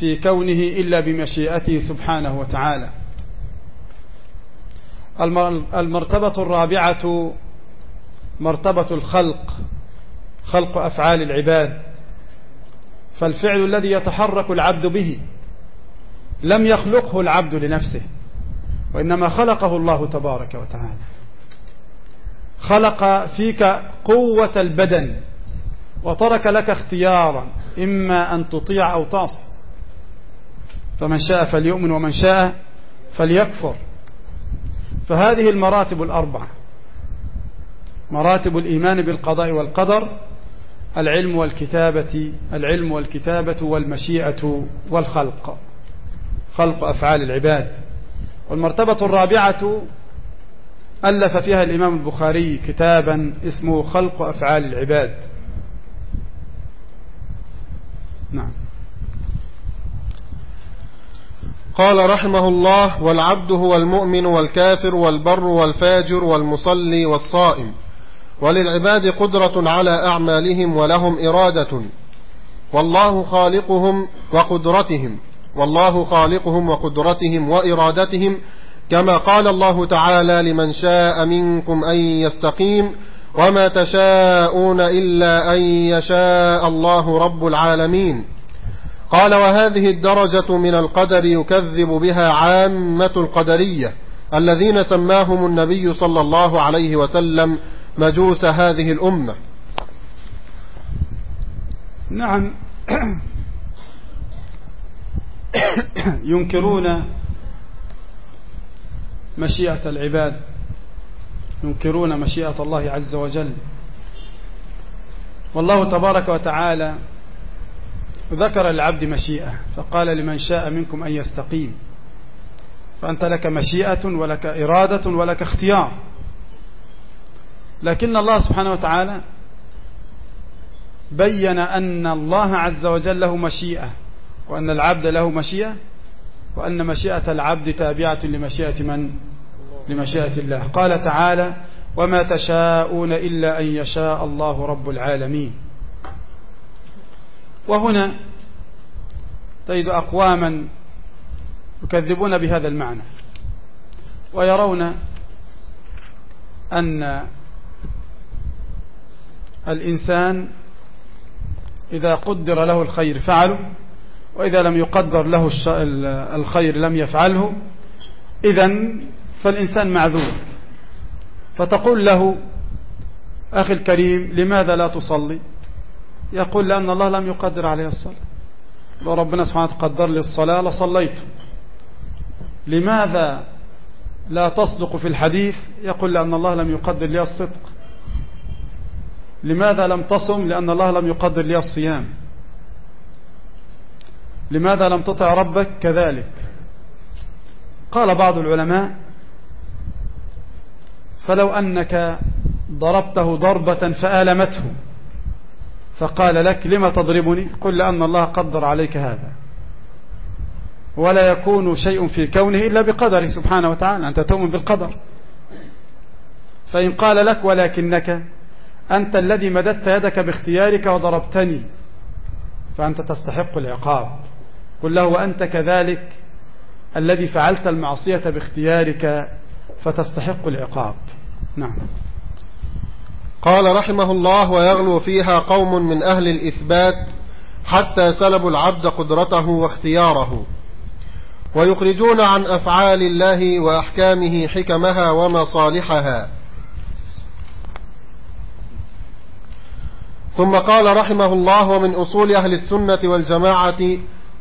في كونه إلا بمشيئته سبحانه وتعالى. المرتبة الرابعة مرتبة الخلق خلق أفعال العباد. فالفعل الذي يتحرك العبد به لم يخلقه العبد لنفسه وإنما خلقه الله تبارك وتعالى. خلق فيك قوة البدن وترك لك اختيارا إما أن تطيع أو تعصي. فمن شاء فليؤمن ومن شاء فليكفر. فهذه المراتب الأربعة مراتب الإيمان بالقضاء والقدر العلم والكتابة العلم والكتابة والمشيئة والخلق. خلق أفعال العباد. والمرتبة الرابعة ألف فيها الإمام البخاري كتابا اسمه خلق أفعال العباد. نعم. قال رحمه الله والعبد هو المؤمن والكافر والبر والفاجر والمصلي والصائم. وللعباد قدرة على أعمالهم ولهم إرادة. والله خالقهم وقدرتهم. والله خالقهم وقدرتهم وإرادتهم. كما قال الله تعالى لمن شاء منكم أن يستقيم وما تشاءون إلا أن يشاء الله رب العالمين. قال وهذه الدرجة من القدر يكذب بها عامة القدرية الذين سماهم النبي صلى الله عليه وسلم مجوس هذه الأمة. نعم. ينكرون مشيئة العباد. ينكرون مشيئة الله عز وجل. والله تبارك وتعالى ذكر العبد مشيئة فقال لمن شاء منكم أن يستقيم. فأنت لك مشيئة ولك إرادة ولك اختيار. لكن الله سبحانه وتعالى بين أن الله عز وجل له مشيئة وأن العبد له مشيئة وأن مشيئة العبد تابعة لمشيئة من؟ لمشيئة الله. قال تعالى وما تشاءون إلا أن يشاء الله رب العالمين. وهنا تجد أقواما يكذبون بهذا المعنى ويرون أن الإنسان إذا قدر له الخير فعله وإذا لم يقدر له الخير لم يفعله إذا فالإنسان معذور. فتقول له أخي الكريم لماذا لا تصلي؟ يقول لأن الله لم يقدر عليه الصلاة. لو ربنا سبحانه قدر لي الصلاة لصليت. لماذا لا تصدق في الحديث؟ يقول لأن الله لم يقدر لي الصدق. لماذا لم تصم؟ لأن الله لم يقدر لي الصيام. لماذا لم تطع ربك كذلك؟ قال بعض العلماء فلو أنك ضربته ضربة فآلمته فقال لك لما تضربني؟ قل لأن الله قدر عليك هذا. ولا يكون شيء في كونه إلا بقدره سبحانه وتعالى أنت تؤمن بالقدر. فإن قال لك ولكنك أنت الذي مددت يدك باختيارك وضربتني. فأنت تستحق العقاب. قل له وأنت كذلك الذي فعلت المعصية باختيارك فتستحق العقاب. نعم. قال رحمه الله ويغلو فيها قوم من أهل الإثبات حتى سلبوا العبد قدرته واختياره. ويخرجون عن أفعال الله وأحكامه حكمها ومصالحها. ثم قال رحمه الله ومن أصول أهل السنة والجماعة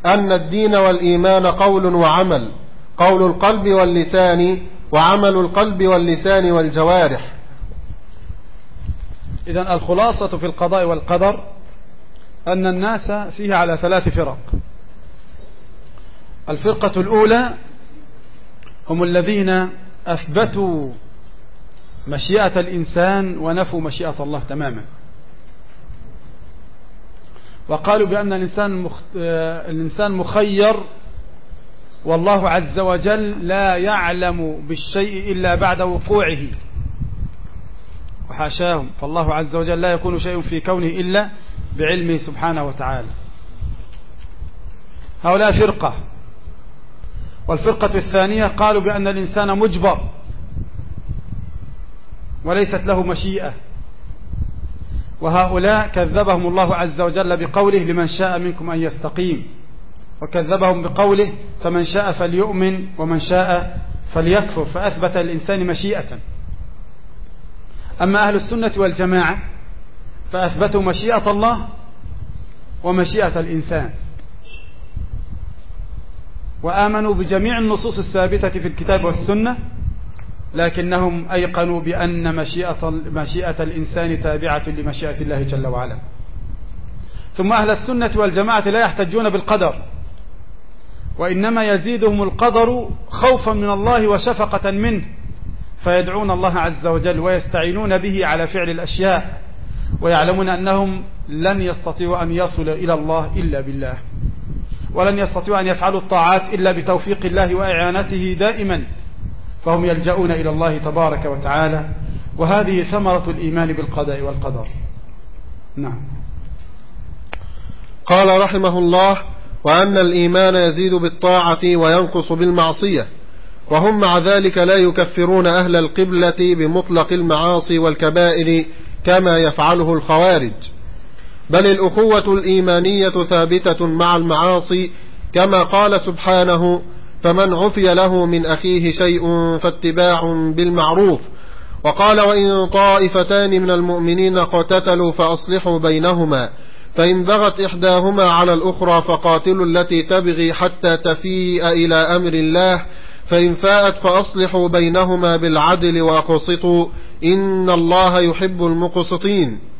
أن الدين والإيمان قول وعمل قول القلب واللسان وعمل القلب واللسان والجوارح. إذا الخلاصة في القضاء والقدر أن الناس فيه على ثلاث فرق. الفرقة الأولى هم الذين أثبتوا مشيئة الإنسان ونفوا مشيئة الله تماما. وقالوا بأن الإنسان, مخ... الإنسان مخير والله عز وجل لا يعلم بالشيء إلا بعد وقوعه. وحاشاهم. فالله عز وجل لا يكون شيء في كونه إلا بعلمه سبحانه وتعالى. هؤلاء فرقة. والفرقة الثانية قالوا بأن الإنسان مجبر وليست له مشيئة. وهؤلاء كذبهم الله عز وجل بقوله لمن شاء منكم أن يستقيم. وكذبهم بقوله فمن شاء فليؤمن ومن شاء فليكفر فأثبت الإنسان مشيئة. أما أهل السنة والجماعة فأثبتوا مشيئة الله ومشيئة الإنسان. وآمنوا بجميع النصوص الثابتة في الكتاب والسنة لكنهم أيقنوا بأن مشيئة, مشيئة الإنسان تابعة لمشيئة الله جل وعلا. ثم أهل السنة والجماعة لا يحتجون بالقدر وإنما يزيدهم القدر خوفا من الله وشفقة منه فيدعون الله عز وجل ويستعينون به على فعل الأشياء ويعلمون أنهم لن يستطيعوا أن يصلوا إلى الله إلا بالله ولن يستطيعوا أن يفعلوا الطاعات إلا بتوفيق الله وإعانته دائما. فهم يلجؤون إلى الله تبارك وتعالى وهذه ثمرة الإيمان بالقضاء والقدر. نعم. قال رحمه الله وأن الإيمان يزيد بالطاعة وينقص بالمعصية وهم مع ذلك لا يكفرون أهل القبلة بمطلق المعاصي والكبائر كما يفعله الخوارج. بل الأخوة الإيمانية ثابتة مع المعاصي كما قال سبحانه فمن عفي له من أخيه شيء فاتباع بالمعروف. وقال وإن طائفتان من المؤمنين قتتلوا فأصلحوا بينهما فإن بغت إحداهما على الأخرى فقاتلوا التي تبغي حتى تفيء إلى أمر الله فإن فاءت فأصلحوا بينهما بالعدل وأقسطوا. إن الله يحب المقسطين.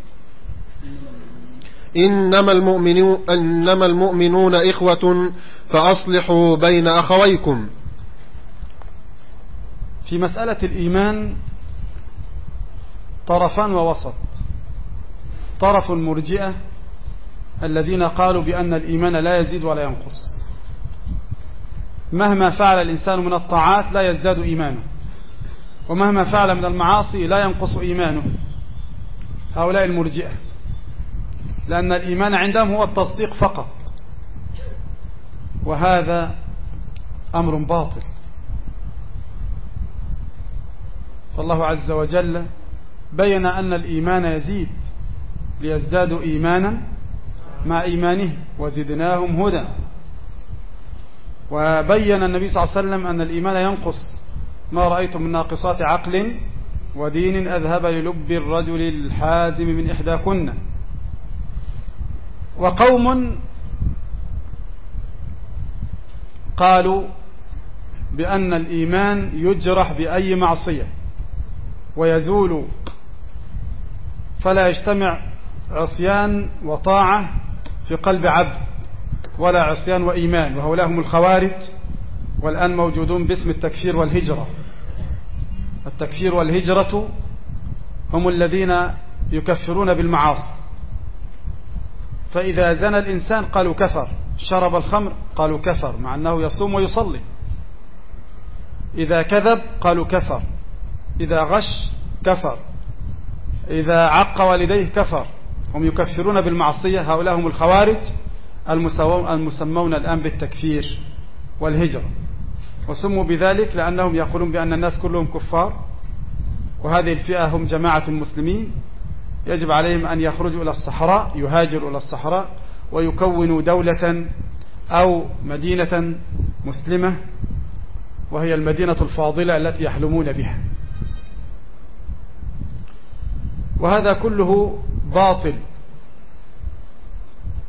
إنما المؤمنون, إنما المؤمنون إخوة فأصلحوا بين أخويكم. في مسألة الإيمان طرفان ووسط. طرف المرجئة الذين قالوا بأن الإيمان لا يزيد ولا ينقص. مهما فعل الإنسان من الطاعات لا يزداد إيمانه. ومهما فعل من المعاصي لا ينقص إيمانه. هؤلاء المرجئة. لأن الإيمان عندهم هو التصديق فقط. وهذا أمر باطل. فالله عز وجل بين أن الإيمان يزيد ليزدادوا إيمانا مع إيمانه وزدناهم هدى. وبين النبي صلى الله عليه وسلم أن الإيمان ينقص. ما رأيت من ناقصات عقل ودين أذهب للب الرجل الحازم من إحداكن. وقوم قالوا بأن الإيمان يجرح بأي معصية ويزول. فلا يجتمع عصيان وطاعة في قلب عبد ولا عصيان وإيمان. وهؤلاء هم الخوارج والآن موجودون باسم التكفير والهجرة. التكفير والهجرة هم الذين يكفرون بالمعاصي. فإذا زنى الإنسان قالوا كفر شرب الخمر قالوا كفر مع أنه يصوم ويصلي. إذا كذب قالوا كفر إذا غش كفر إذا عق والديه كفر. هم يكفرون بالمعصية هؤلاء هم الخوارج المسمون الآن بالتكفير والهجرة. وسموا بذلك لأنهم يقولون بأن الناس كلهم كفار وهذه الفئة هم جماعة المسلمين. يجب عليهم أن يخرجوا إلى الصحراء يهاجروا إلى الصحراء ويكونوا دولة أو مدينة مسلمة وهي المدينة الفاضلة التي يحلمون بها. وهذا كله باطل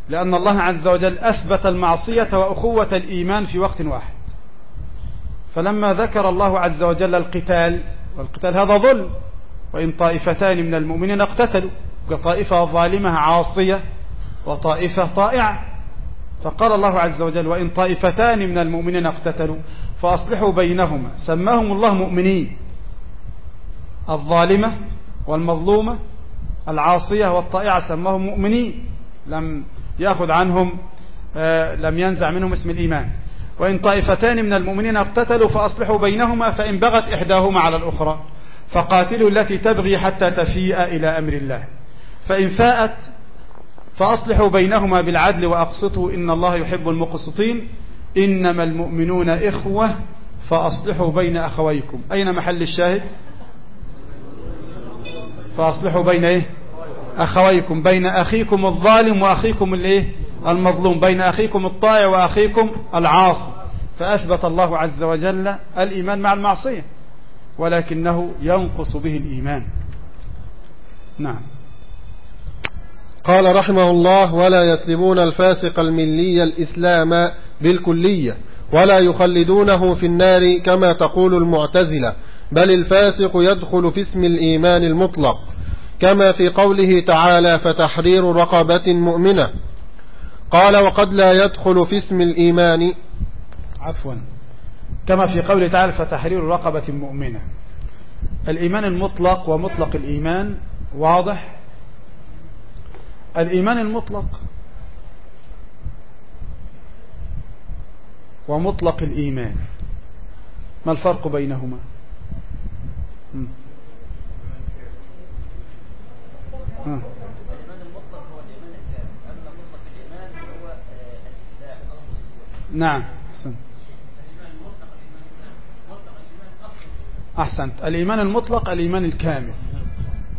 لأن الله عز وجل أثبت المعصية وأخوة الإيمان في وقت واحد. فلما ذكر الله عز وجل القتال والقتال هذا ظلم وإن طائفتان من المؤمنين اقتتلوا كطائفة ظالمة عاصية وطائفة طائعة. فقال الله عز وجل وإن طائفتان من المؤمنين اقتتلوا فأصلحوا بينهما. سماهم الله مؤمنين. الظالمة والمظلومة العاصية والطائعة سماهم مؤمنين. لم يأخذ عنهم آه، لم ينزع منهم اسم الإيمان. وإن طائفتان من المؤمنين اقتتلوا فأصلحوا بينهما فإن بغت إحداهما على الأخرى. فقاتلوا التي تبغي حتى تفيء إلى أمر الله. فإن فاءت فأصلحوا بينهما بالعدل وأقسطوا. إن الله يحب المقسطين. إنما المؤمنون إخوة فأصلحوا بين أخويكم. أين محل الشاهد؟ فأصلحوا بين إيه؟ أخويكم. بين أخيكم الظالم وأخيكم الإيه؟ المظلوم. بين أخيكم الطائع وأخيكم العاصي. فأثبت الله عز وجل الإيمان مع المعصية. ولكنه ينقص به الإيمان. نعم. قال رحمه الله ولا يسلمون الفاسق الملي الإسلام بالكلية ولا يخلدونه في النار كما تقول المعتزلة بل الفاسق يدخل في اسم الإيمان المطلق كما في قوله تعالى فتحرير رقبة مؤمنة قال وقد لا يدخل في اسم الإيمان عفوا. كما في قوله تعالى فتحرير رقبة مؤمنة. الإيمان المطلق ومطلق الإيمان واضح؟ الإيمان المطلق ومطلق الإيمان. ما الفرق بينهما؟ نعم. أحسنت. الإيمان المطلق الإيمان الكامل.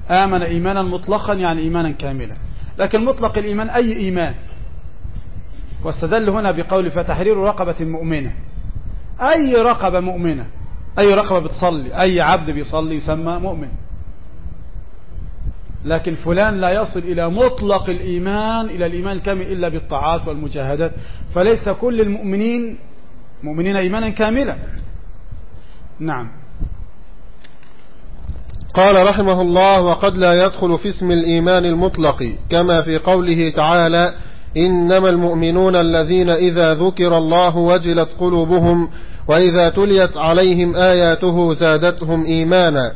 آمن إيمانا مطلقا يعني إيمانا كاملا. لكن مطلق الإيمان أي إيمان؟ واستدل هنا بقول فتحرير رقبة مؤمنة. أي رقبة مؤمنة؟ أي رقبة بتصلي؟ أي عبد بيصلي يسمى مؤمن. لكن فلان لا يصل إلى مطلق الإيمان إلى الإيمان الكامل إلا بالطاعات والمجاهدات. فليس كل المؤمنين مؤمنين إيمانا كاملا. نعم. قال رحمه الله وقد لا يدخل في اسم الإيمان المطلق كما في قوله تعالى إنما المؤمنون الذين إذا ذكر الله وجلت قلوبهم وإذا تليت عليهم آياته زادتهم إيمانا.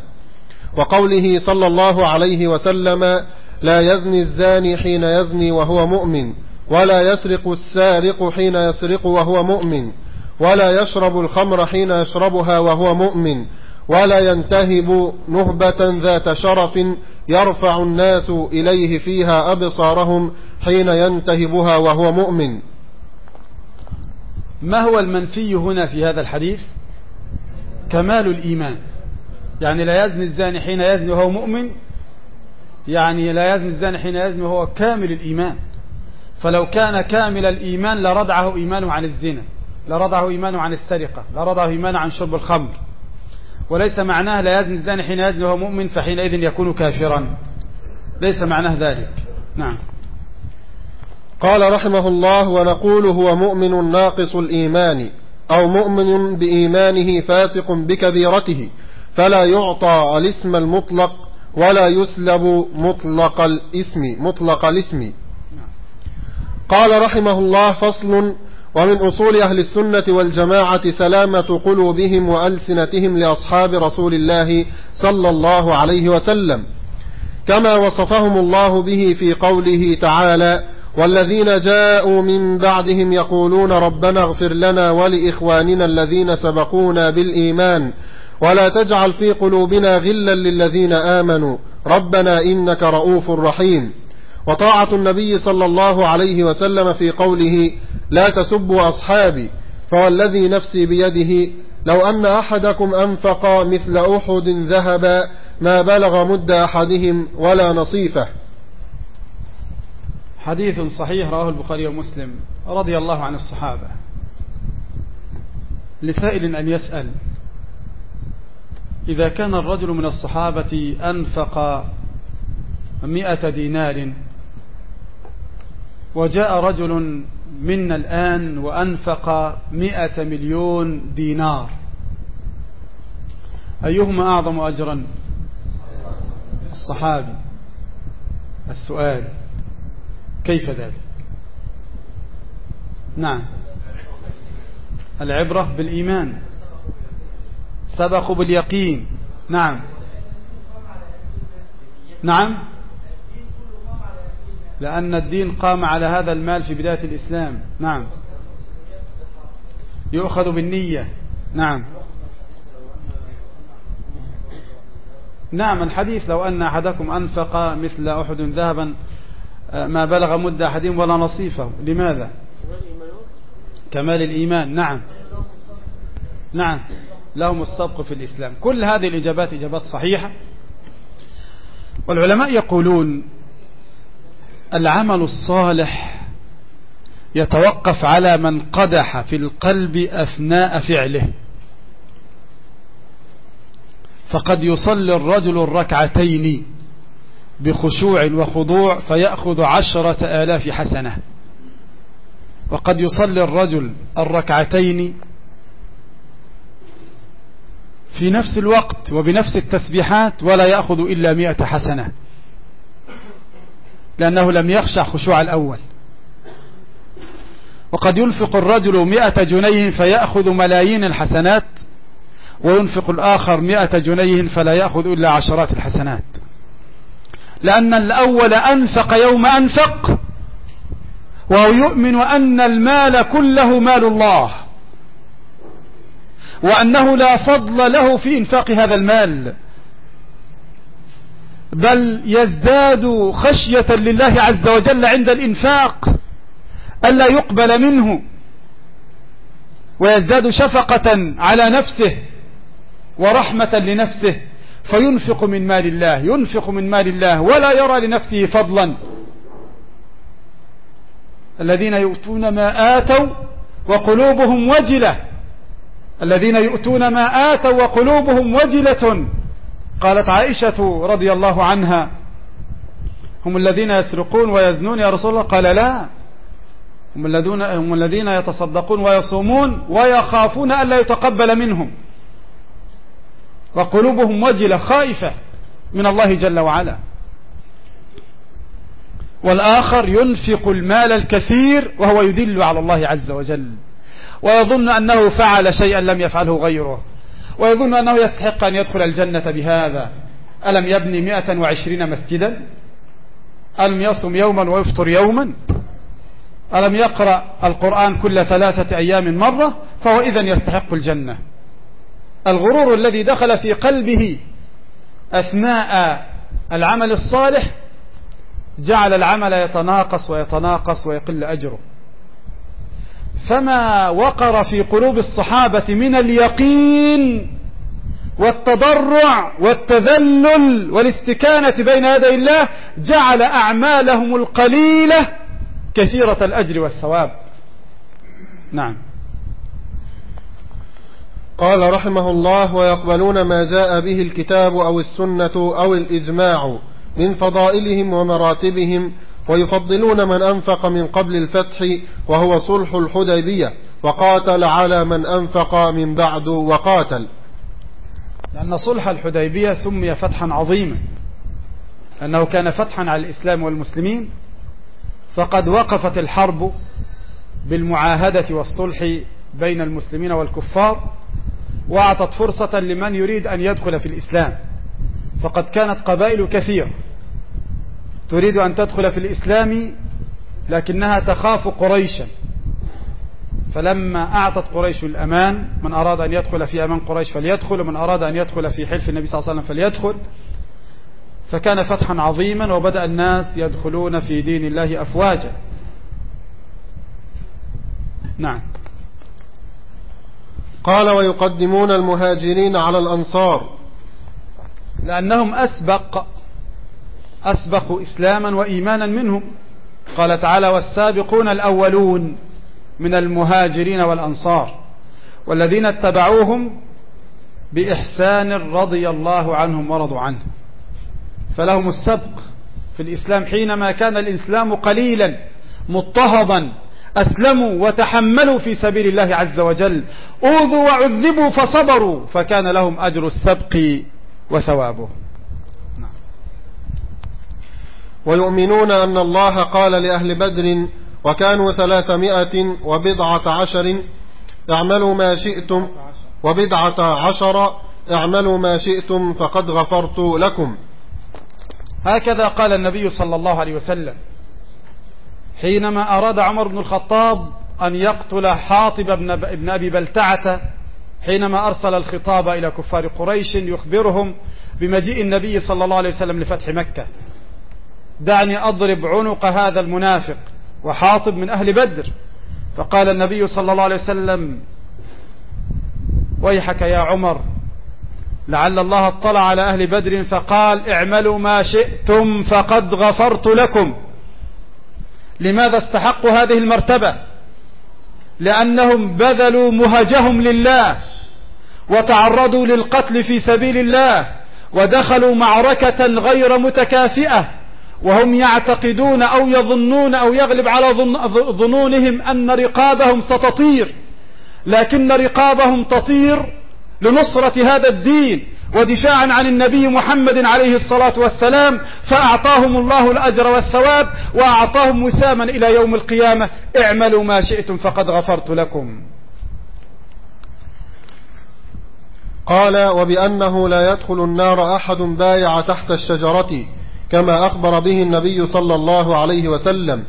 وقوله صلى الله عليه وسلم لا يزني الزاني حين يزني وهو مؤمن ولا يسرق السارق حين يسرق وهو مؤمن ولا يشرب الخمر حين يشربها وهو مؤمن ولا ينتهب نهبة ذات شرف يرفع الناس إليه فيها أبصارهم حين ينتهبها وهو مؤمن. ما هو المنفي هنا في هذا الحديث؟ كمال الإيمان. يعني لا يزني الزاني حين يزني وهو مؤمن يعني لا يزني الزاني حين يزني وهو كامل الإيمان. فلو كان كامل الإيمان لردعه إيمانه عن الزنا لردعه إيمانه عن السرقة لردعه إيمانه عن شرب الخمر. وليس معناه لا يزني الزاني حين يزني وهو مؤمن فحينئذ يكون كافرا. ليس معناه ذلك. نعم. قال رحمه الله ونقول هو مؤمن ناقص الإيمان أو مؤمن بإيمانه فاسق بكبيرته فلا يعطى الاسم المطلق ولا يسلب مطلق الاسم مطلق الاسم. قال رحمه الله فصل ومن أصول أهل السنة والجماعة سلامة قلوبهم وألسنتهم لأصحاب رسول الله صلى الله عليه وسلم. كما وصفهم الله به في قوله تعالى والذين جاءوا من بعدهم يقولون ربنا اغفر لنا ولإخواننا الذين سبقونا بالإيمان ولا تجعل في قلوبنا غلا للذين آمنوا. ربنا إنك رؤوف رحيم. وطاعة النبي صلى الله عليه وسلم في قوله لا تسبوا أصحابي فوالذي نفسي بيده لو أن أحدكم أنفق مثل أحد ذهبا ما بلغ مد أحدهم ولا نصيفة. حديث صحيح رواه البخاري ومسلم رضي الله عن الصحابة. لسائل أن يسأل إذا كان الرجل من الصحابة أنفق مئة دينار وجاء رجل منا الآن وأنفق مئة مليون دينار. أيهما أعظم أجرا؟ الصحابي. السؤال كيف ذلك؟ نعم. العبرة بالإيمان. سبقوا باليقين. نعم. نعم. لأن الدين قام على هذا المال في بداية الإسلام. نعم. يؤخذ بالنية. نعم. نعم الحديث لو أن أحدكم أنفق مثل أحد ذهبا ما بلغ مد أحدهم ولا نصيفه. لماذا؟ كمال الإيمان. نعم. نعم. لهم السبق في الإسلام. كل هذه الإجابات إجابات صحيحة. والعلماء يقولون العمل الصالح يتوقف على من قدح في القلب أثناء فعله. فقد يصلي الرجل الركعتين بخشوع وخضوع فيأخذ عشرة آلاف حسنة. وقد يصلي الرجل الركعتين في نفس الوقت وبنفس التسبيحات ولا يأخذ إلا مئة حسنة. لأنه لم يخشع خشوع الأول. وقد ينفق الرجل مئة جنيه فيأخذ ملايين الحسنات وينفق الآخر مئة جنيه فلا يأخذ إلا عشرات الحسنات. لأن الأول أنفق يوم أنفق وهو يؤمن أن المال كله مال الله وأنه لا فضل له في إنفاق هذا المال. بل يزداد خشية لله عز وجل عند الإنفاق ألا يقبل منه ويزداد شفقة على نفسه ورحمة لنفسه فينفق من مال الله ينفق من مال الله ولا يرى لنفسه فضلا. الذين يؤتون ما آتوا وقلوبهم وجلة الذين يؤتون ما آتوا وقلوبهم وجلة قالت عائشة رضي الله عنها هم الذين يسرقون ويزنون يا رسول الله؟ قال لا. هم الذين, هم الذين يتصدقون ويصومون ويخافون ألا يتقبل منهم. وقلوبهم وجلة خائفة من الله جل وعلا. والآخر ينفق المال الكثير وهو يدل على الله عز وجل. ويظن أنه فعل شيئا لم يفعله غيره. ويظن أنه يستحق أن يدخل الجنة بهذا. ألم يبني مئة وعشرين مسجدا؟ ألم يصم يوما ويفطر يوما؟ ألم يقرأ القرآن كل ثلاثة أيام مرة فهو إذن يستحق الجنة. الغرور الذي دخل في قلبه أثناء العمل الصالح جعل العمل يتناقص ويتناقص ويقل أجره. فما وقر في قلوب الصحابة من اليقين والتضرع والتذلل والاستكانة بين يدي الله جعل أعمالهم القليلة كثيرة الأجر والثواب. نعم. قال رحمه الله ويقبلون ما جاء به الكتاب أو السنة أو الإجماع من فضائلهم ومراتبهم ويفضلون من أنفق من قبل الفتح وهو صلح الحديبية وقاتل على من أنفق من بعد وقاتل. لأن صلح الحديبية سمي فتحا عظيما. أنه كان فتحا على الإسلام والمسلمين فقد وقفت الحرب بالمعاهدة والصلح بين المسلمين والكفار وأعطت فرصة لمن يريد أن يدخل في الإسلام. فقد كانت قبائل كثيرة. تريد أن تدخل في الإسلام لكنها تخاف قريشا. فلما أعطت قريش الأمان من أراد أن يدخل في أمان قريش فليدخل ومن أراد أن يدخل في حلف النبي صلى الله عليه وسلم فليدخل. فكان فتحا عظيما وبدأ الناس يدخلون في دين الله أفواجا. نعم. قال ويقدمون المهاجرين على الأنصار. لأنهم أسبق أسبقوا إسلاما وإيمانا منهم. قال تعالى والسابقون الأولون من المهاجرين والأنصار والذين اتبعوهم بإحسان رضي الله عنهم ورضوا عنه. فلهم السبق في الإسلام حينما كان الإسلام قليلا مضطهدا. أسلموا وتحملوا في سبيل الله عز وجل. أوذوا وعذبوا فصبروا. فكان لهم أجر السبق وثوابه. ويؤمنون أن الله قال لأهل بدر وكانوا ثلاثمائة وبضعة عشر اعملوا ما شئتم وبضعة عشر اعملوا ما شئتم فقد غفرت لكم. هكذا قال النبي صلى الله عليه وسلم. حينما أراد عمر بن الخطاب أن يقتل حاطب بن, أبي بلتعة حينما أرسل الخطاب إلى كفار قريش يخبرهم بمجيء النبي صلى الله عليه وسلم لفتح مكة. دعني أضرب عنق هذا المنافق وحاطب من أهل بدر. فقال النبي صلى الله عليه وسلم ويحك يا عمر لعل الله اطلع على أهل بدر فقال اعملوا ما شئتم فقد غفرت لكم. لماذا استحقوا هذه المرتبة؟ لأنهم بذلوا مهجهم لله وتعرضوا للقتل في سبيل الله ودخلوا معركة غير متكافئة. وهم يعتقدون أو يظنون أو يغلب على ظنونهم أن رقابهم ستطير. لكن رقابهم تطير لنصرة هذا الدين ودفاعا عن النبي محمد عليه الصلاة والسلام فأعطاهم الله الأجر والثواب وأعطاهم وساما إلى يوم القيامة. اعملوا ما شئتم فقد غفرت لكم. قال وبأنه لا يدخل النار أحد بايع تحت الشجرة. كما أخبر به النبي صلى الله عليه وسلم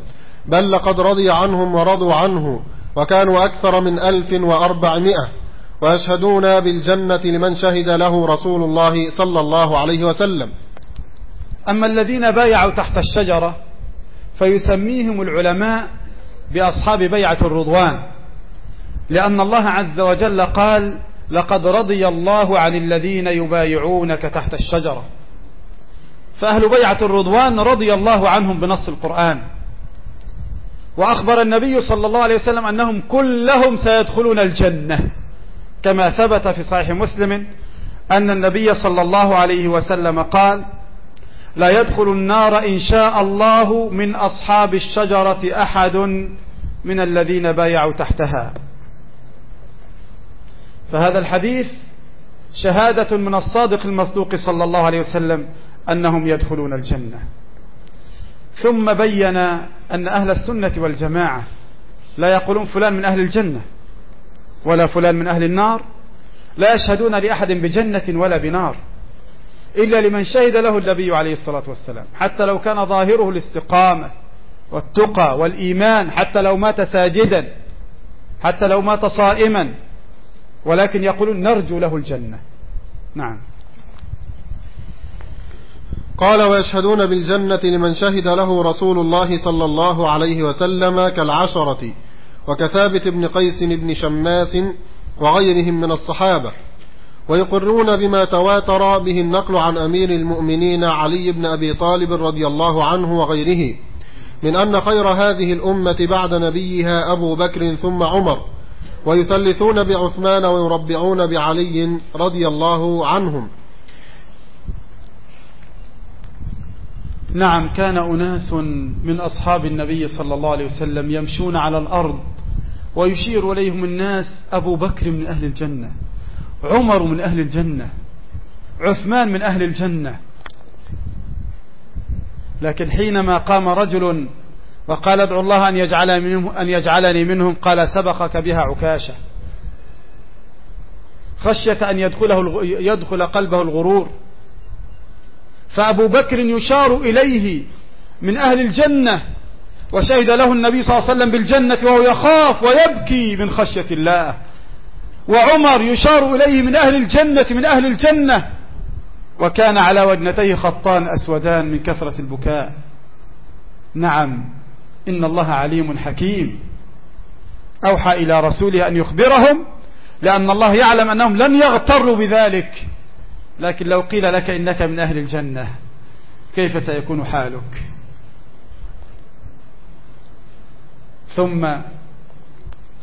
بل لقد رضي عنهم ورضوا عنه وكانوا أكثر من ألف وأربعمائة ويشهدون بالجنة لمن شهد له رسول الله صلى الله عليه وسلم. أما الذين بايعوا تحت الشجرة فيسميهم العلماء بأصحاب بيعة الرضوان لأن الله عز وجل قال لقد رضي الله عن الذين يبايعونك تحت الشجرة فأهل بيعة الرضوان رضي الله عنهم بنص القرآن. وأخبر النبي صلى الله عليه وسلم أنهم كلهم سيدخلون الجنة. كما ثبت في صحيح مسلم أن النبي صلى الله عليه وسلم قال لا يدخل النار إن شاء الله من أصحاب الشجرة أحد من الذين بايعوا تحتها. فهذا الحديث شهادة من الصادق المصدوق صلى الله عليه وسلم. أنهم يدخلون الجنة. ثم بين أن أهل السنة والجماعة لا يقولون فلان من أهل الجنة ولا فلان من أهل النار لا يشهدون لأحد بجنة ولا بنار إلا لمن شهد له النبي عليه الصلاة والسلام. حتى لو كان ظاهره الاستقامة والتقى والإيمان حتى لو مات ساجدا حتى لو مات صائما ولكن يقولون نرجو له الجنة. نعم. قال ويشهدون بالجنة لمن شهد له رسول الله صلى الله عليه وسلم كالعشرة وكثابت بن قيس بن شماس وغيرهم من الصحابة ويقرون بما تواتر به النقل عن أمير المؤمنين علي بن أبي طالب رضي الله عنه وغيره من أن خير هذه الأمة بعد نبيها أبو بكر ثم عمر ويثلثون بعثمان ويربعون بعلي رضي الله عنهم. نعم كان أناس من أصحاب النبي صلى الله عليه وسلم يمشون على الأرض ويشير إليهم الناس أبو بكر من أهل الجنة عمر من أهل الجنة عثمان من أهل الجنة. لكن حينما قام رجل وقال ادعو الله أن يجعلني منهم, أن يجعلني منهم قال سبقك بها عكاشة. خشية أن يدخله يدخل قلبه الغرور. فأبو بكر يشار إليه من أهل الجنة وشهد له النبي صلى الله عليه وسلم بالجنة وهو يخاف ويبكي من خشية الله. وعمر يشار إليه من أهل الجنة من أهل الجنة. وكان على وجنتيه خطان أسودان من كثرة البكاء. نعم إن الله عليم حكيم. أوحى إلى رسوله أن يخبرهم لأن الله يعلم أنهم لن يغتروا بذلك. لكن لو قيل لك إنك من أهل الجنة كيف سيكون حالك؟ ثم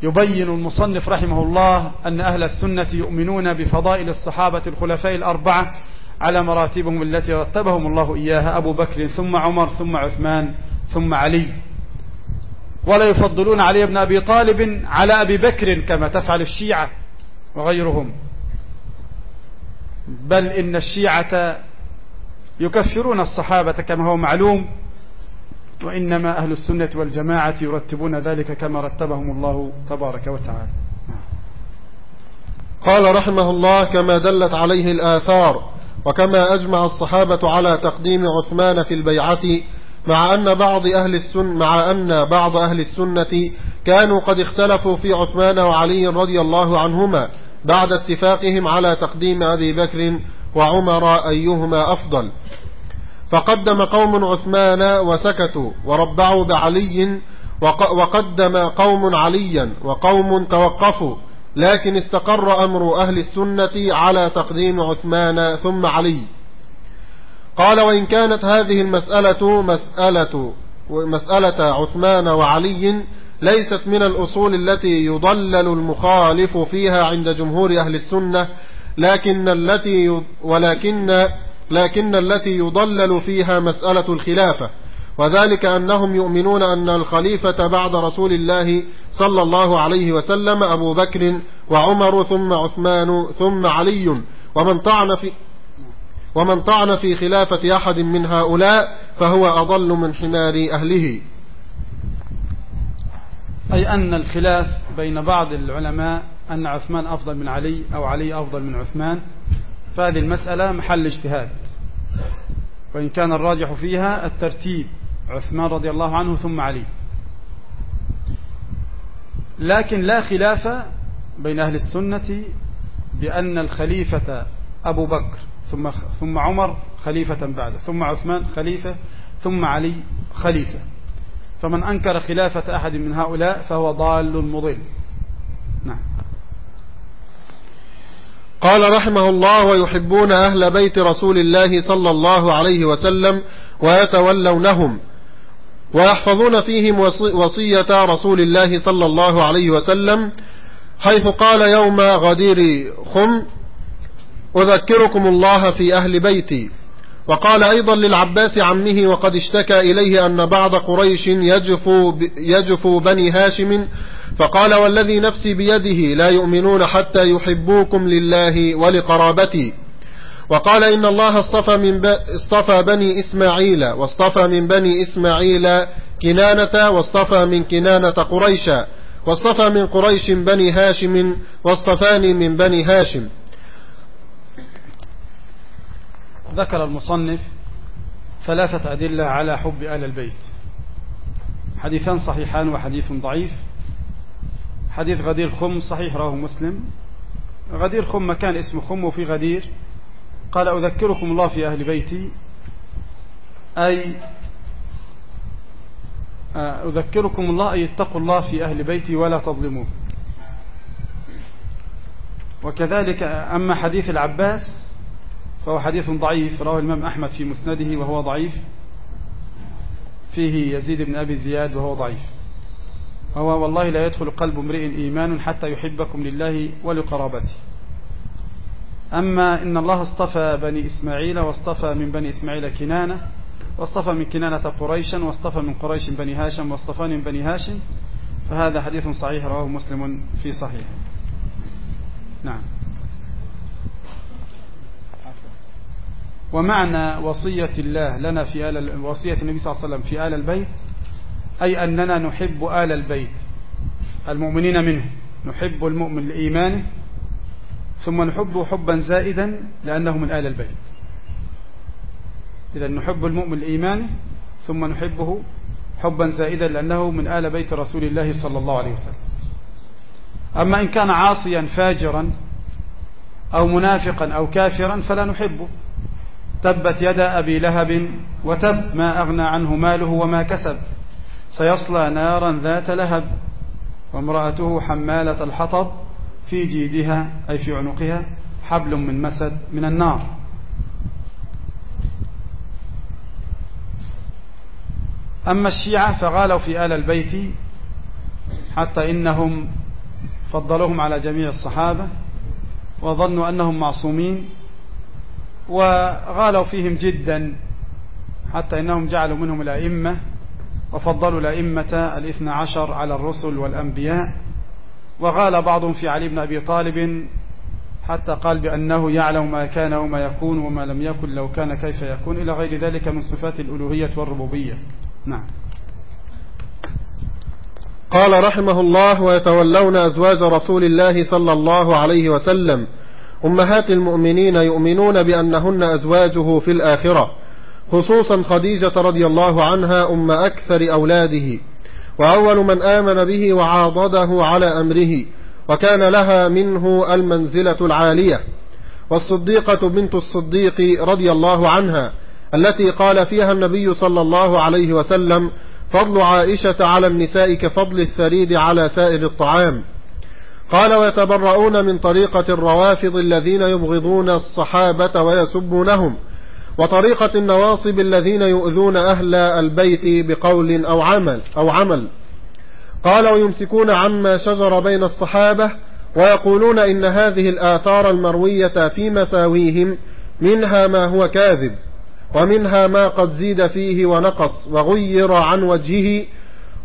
يبين المصنف رحمه الله أن أهل السنة يؤمنون بفضائل الصحابة الخلفاء الأربعة على مراتبهم التي رتبهم الله إياها أبو بكر ثم عمر ثم عثمان ثم علي. ولا يفضلون علي بن أبي طالب على أبي بكر كما تفعل الشيعة وغيرهم. بل إن الشيعة يكفرون الصحابة كما هو معلوم وإنما أهل السنة والجماعة يرتبون ذلك كما رتبهم الله تبارك وتعالى. قال رحمه الله كما دلت عليه الآثار وكما أجمع الصحابة على تقديم عثمان في البيعة مع أن بعض أهل السنة مع أن بعض أهل السنة كانوا قد اختلفوا في عثمان وعلي رضي الله عنهما بعد اتفاقهم على تقديم أبي بكر وعمر أيهما أفضل. فقدم قوم عثمان وسكتوا وربعوا بعلي وقدم قوم عليا وقوم توقفوا لكن استقر أمر أهل السنة على تقديم عثمان ثم علي. قال وإن كانت هذه المسألة مسألة مسألة عثمان وعلي ليست من الأصول التي يضلل المخالف فيها عند جمهور أهل السنة لكن التي ولكن لكن التي يضلل فيها مسألة الخلافة. وذلك أنهم يؤمنون أن الخليفة بعد رسول الله صلى الله عليه وسلم أبو بكر وعمر ثم عثمان ثم علي. ومن طعن في ومن طعن في خلافة أحد من هؤلاء فهو أضل من حمار أهله. أي أن الخلاف بين بعض العلماء أن عثمان أفضل من علي أو علي أفضل من عثمان فهذه المسألة محل اجتهاد. وإن كان الراجح فيها الترتيب عثمان رضي الله عنه ثم علي. لكن لا خلاف بين أهل السنة بأن الخليفة أبو بكر ثم ثم عمر خليفة بعده ثم عثمان خليفة ثم علي خليفة. فمن أنكر خلافة أحد من هؤلاء فهو ضال مضل. نعم. قال رحمه الله ويحبون أهل بيت رسول الله صلى الله عليه وسلم ويتولونهم ويحفظون فيهم وصية رسول الله صلى الله عليه وسلم حيث قال يوم غدير خم أذكركم الله في أهل بيتي. وقال أيضا للعباس عمه وقد اشتكى إليه أن بعض قريش يجفو, يجفو بني هاشم فقال والذي نفسي بيده لا يؤمنون حتى يحبوكم لله ولقرابتي وقال إن الله اصطفى, من. اصطفى بني إسماعيل واصطفى من بني إسماعيل كنانة واصطفى من كنانة قريشا واصطفى من قريش بني هاشم واصطفاني من بني هاشم ذكر المصنف ثلاثة أدلة على حب آل البيت. حديثان صحيحان وحديث ضعيف. حديث غدير خم صحيح رواه مسلم. غدير خم مكان اسمه خم وفي غدير. قال أذكركم الله في أهل بيتي. أي أذكركم الله أي اتقوا الله في أهل بيتي ولا تظلموه. وكذلك أما حديث العباس فهو حديث ضعيف رواه الإمام أحمد في مسنده وهو ضعيف. فيه يزيد بن أبي زياد وهو ضعيف. هو والله لا يدخل قلب امرئ إيمان حتى يحبكم لله ولقرابته. أما إن الله اصطفى بني إسماعيل واصطفى من بني إسماعيل كنانة واصطفى من كنانة قريشا واصطفى من قريش بني هاشم واصطفاني من بني هاشم فهذا حديث صحيح رواه مسلم في صحيح. نعم. ومعنى وصية الله لنا في آل وصية النبي صلى الله عليه وسلم في آل البيت أي أننا نحب آل البيت المؤمنين منه نحب المؤمن لإيمانه ثم نحبه حبا زائدا لأنه من آل البيت. إذا نحب المؤمن لإيمانه ثم نحبه حبا زائدا لأنه من آل بيت رسول الله صلى الله عليه وسلم. أما إن كان عاصيا فاجرا أو منافقا أو كافرا فلا نحبه. تبت يد أبي لهب وتب ما أغنى عنه ماله وما كسب سيصلى نارا ذات لهب وامرأته حمالة الحطب في جيدها أي في عنقها حبل من مسد من النار. أما الشيعة فغالوا في آل البيت حتى إنهم فضلوهم على جميع الصحابة وظنوا أنهم معصومين وغالوا فيهم جدا حتى إنهم جعلوا منهم الأئمة وفضلوا الأئمة الاثنى عشر على الرسل والأنبياء. وغال بعضهم في علي بن أبي طالب حتى قال بأنه يعلم ما كان وما يكون وما لم يكن لو كان كيف يكون. إلى غير ذلك من صفات الألوهية والربوبية. نعم. قال رحمه الله ويتولون أزواج رسول الله صلى الله عليه وسلم أمهات المؤمنين يؤمنون بأنهن أزواجه في الآخرة خصوصا خديجة رضي الله عنها أم أكثر أولاده. وأول من آمن به وعاضده على أمره وكان لها منه المنزلة العالية. والصديقة بنت الصديق رضي الله عنها التي قال فيها النبي صلى الله عليه وسلم فضل عائشة على النساء كفضل الثريد على سائر الطعام قال ويتبرؤون من طريقة الروافض الذين يبغضون الصحابة ويسبونهم وطريقة النواصب الذين يؤذون أهل البيت بقول أو عمل أو عمل. قال ويمسكون عما شجر بين الصحابة ويقولون إن هذه الآثار المروية في مساويهم منها ما هو كاذب ومنها ما قد زيد فيه ونقص وغير عن وجهه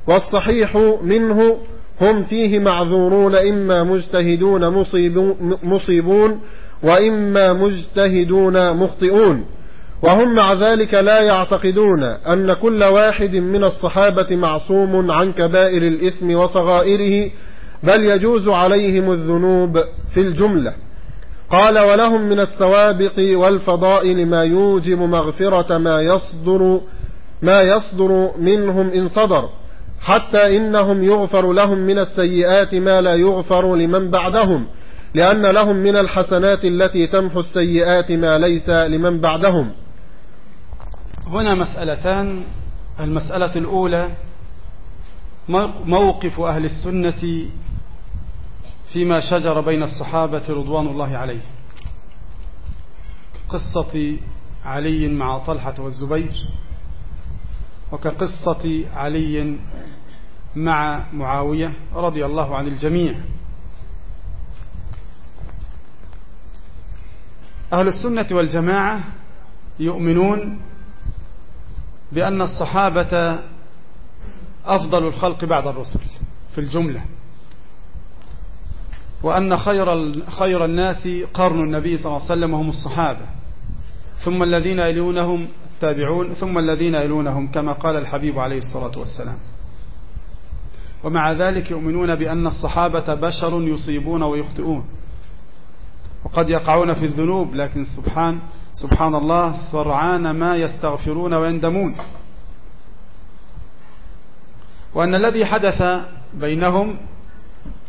والصحيح منه هم فيه معذورون إما مجتهدون مصيبون وإما مجتهدون مخطئون. وهم مع ذلك لا يعتقدون أن كل واحد من الصحابة معصوم عن كبائر الإثم وصغائره بل يجوز عليهم الذنوب في الجملة. قال ولهم من السوابق والفضائل ما يوجب مغفرة ما يصدر ما يصدر منهم إن صدر. حتى إنهم يغفر لهم من السيئات ما لا يغفر لمن بعدهم لأن لهم من الحسنات التي تمحو السيئات ما ليس لمن بعدهم. هنا مسألتان. المسألة الأولى موقف أهل السنة فيما شجر بين الصحابة رضوان الله عليه. قصة علي مع طلحة والزبير. وكقصة علي مع معاوية رضي الله عن الجميع. أهل السنة والجماعة يؤمنون بأن الصحابة أفضل الخلق بعد الرسل في الجملة وأن خير خير الناس قرن النبي صلى الله عليه وسلم هم الصحابة ثم الذين يلونهم التابعون ثم الذين يلونهم كما قال الحبيب عليه الصلاة والسلام. ومع ذلك يؤمنون بأن الصحابة بشر يصيبون ويخطئون. وقد يقعون في الذنوب لكن سبحان سبحان الله سرعان ما يستغفرون ويندمون. وأن الذي حدث بينهم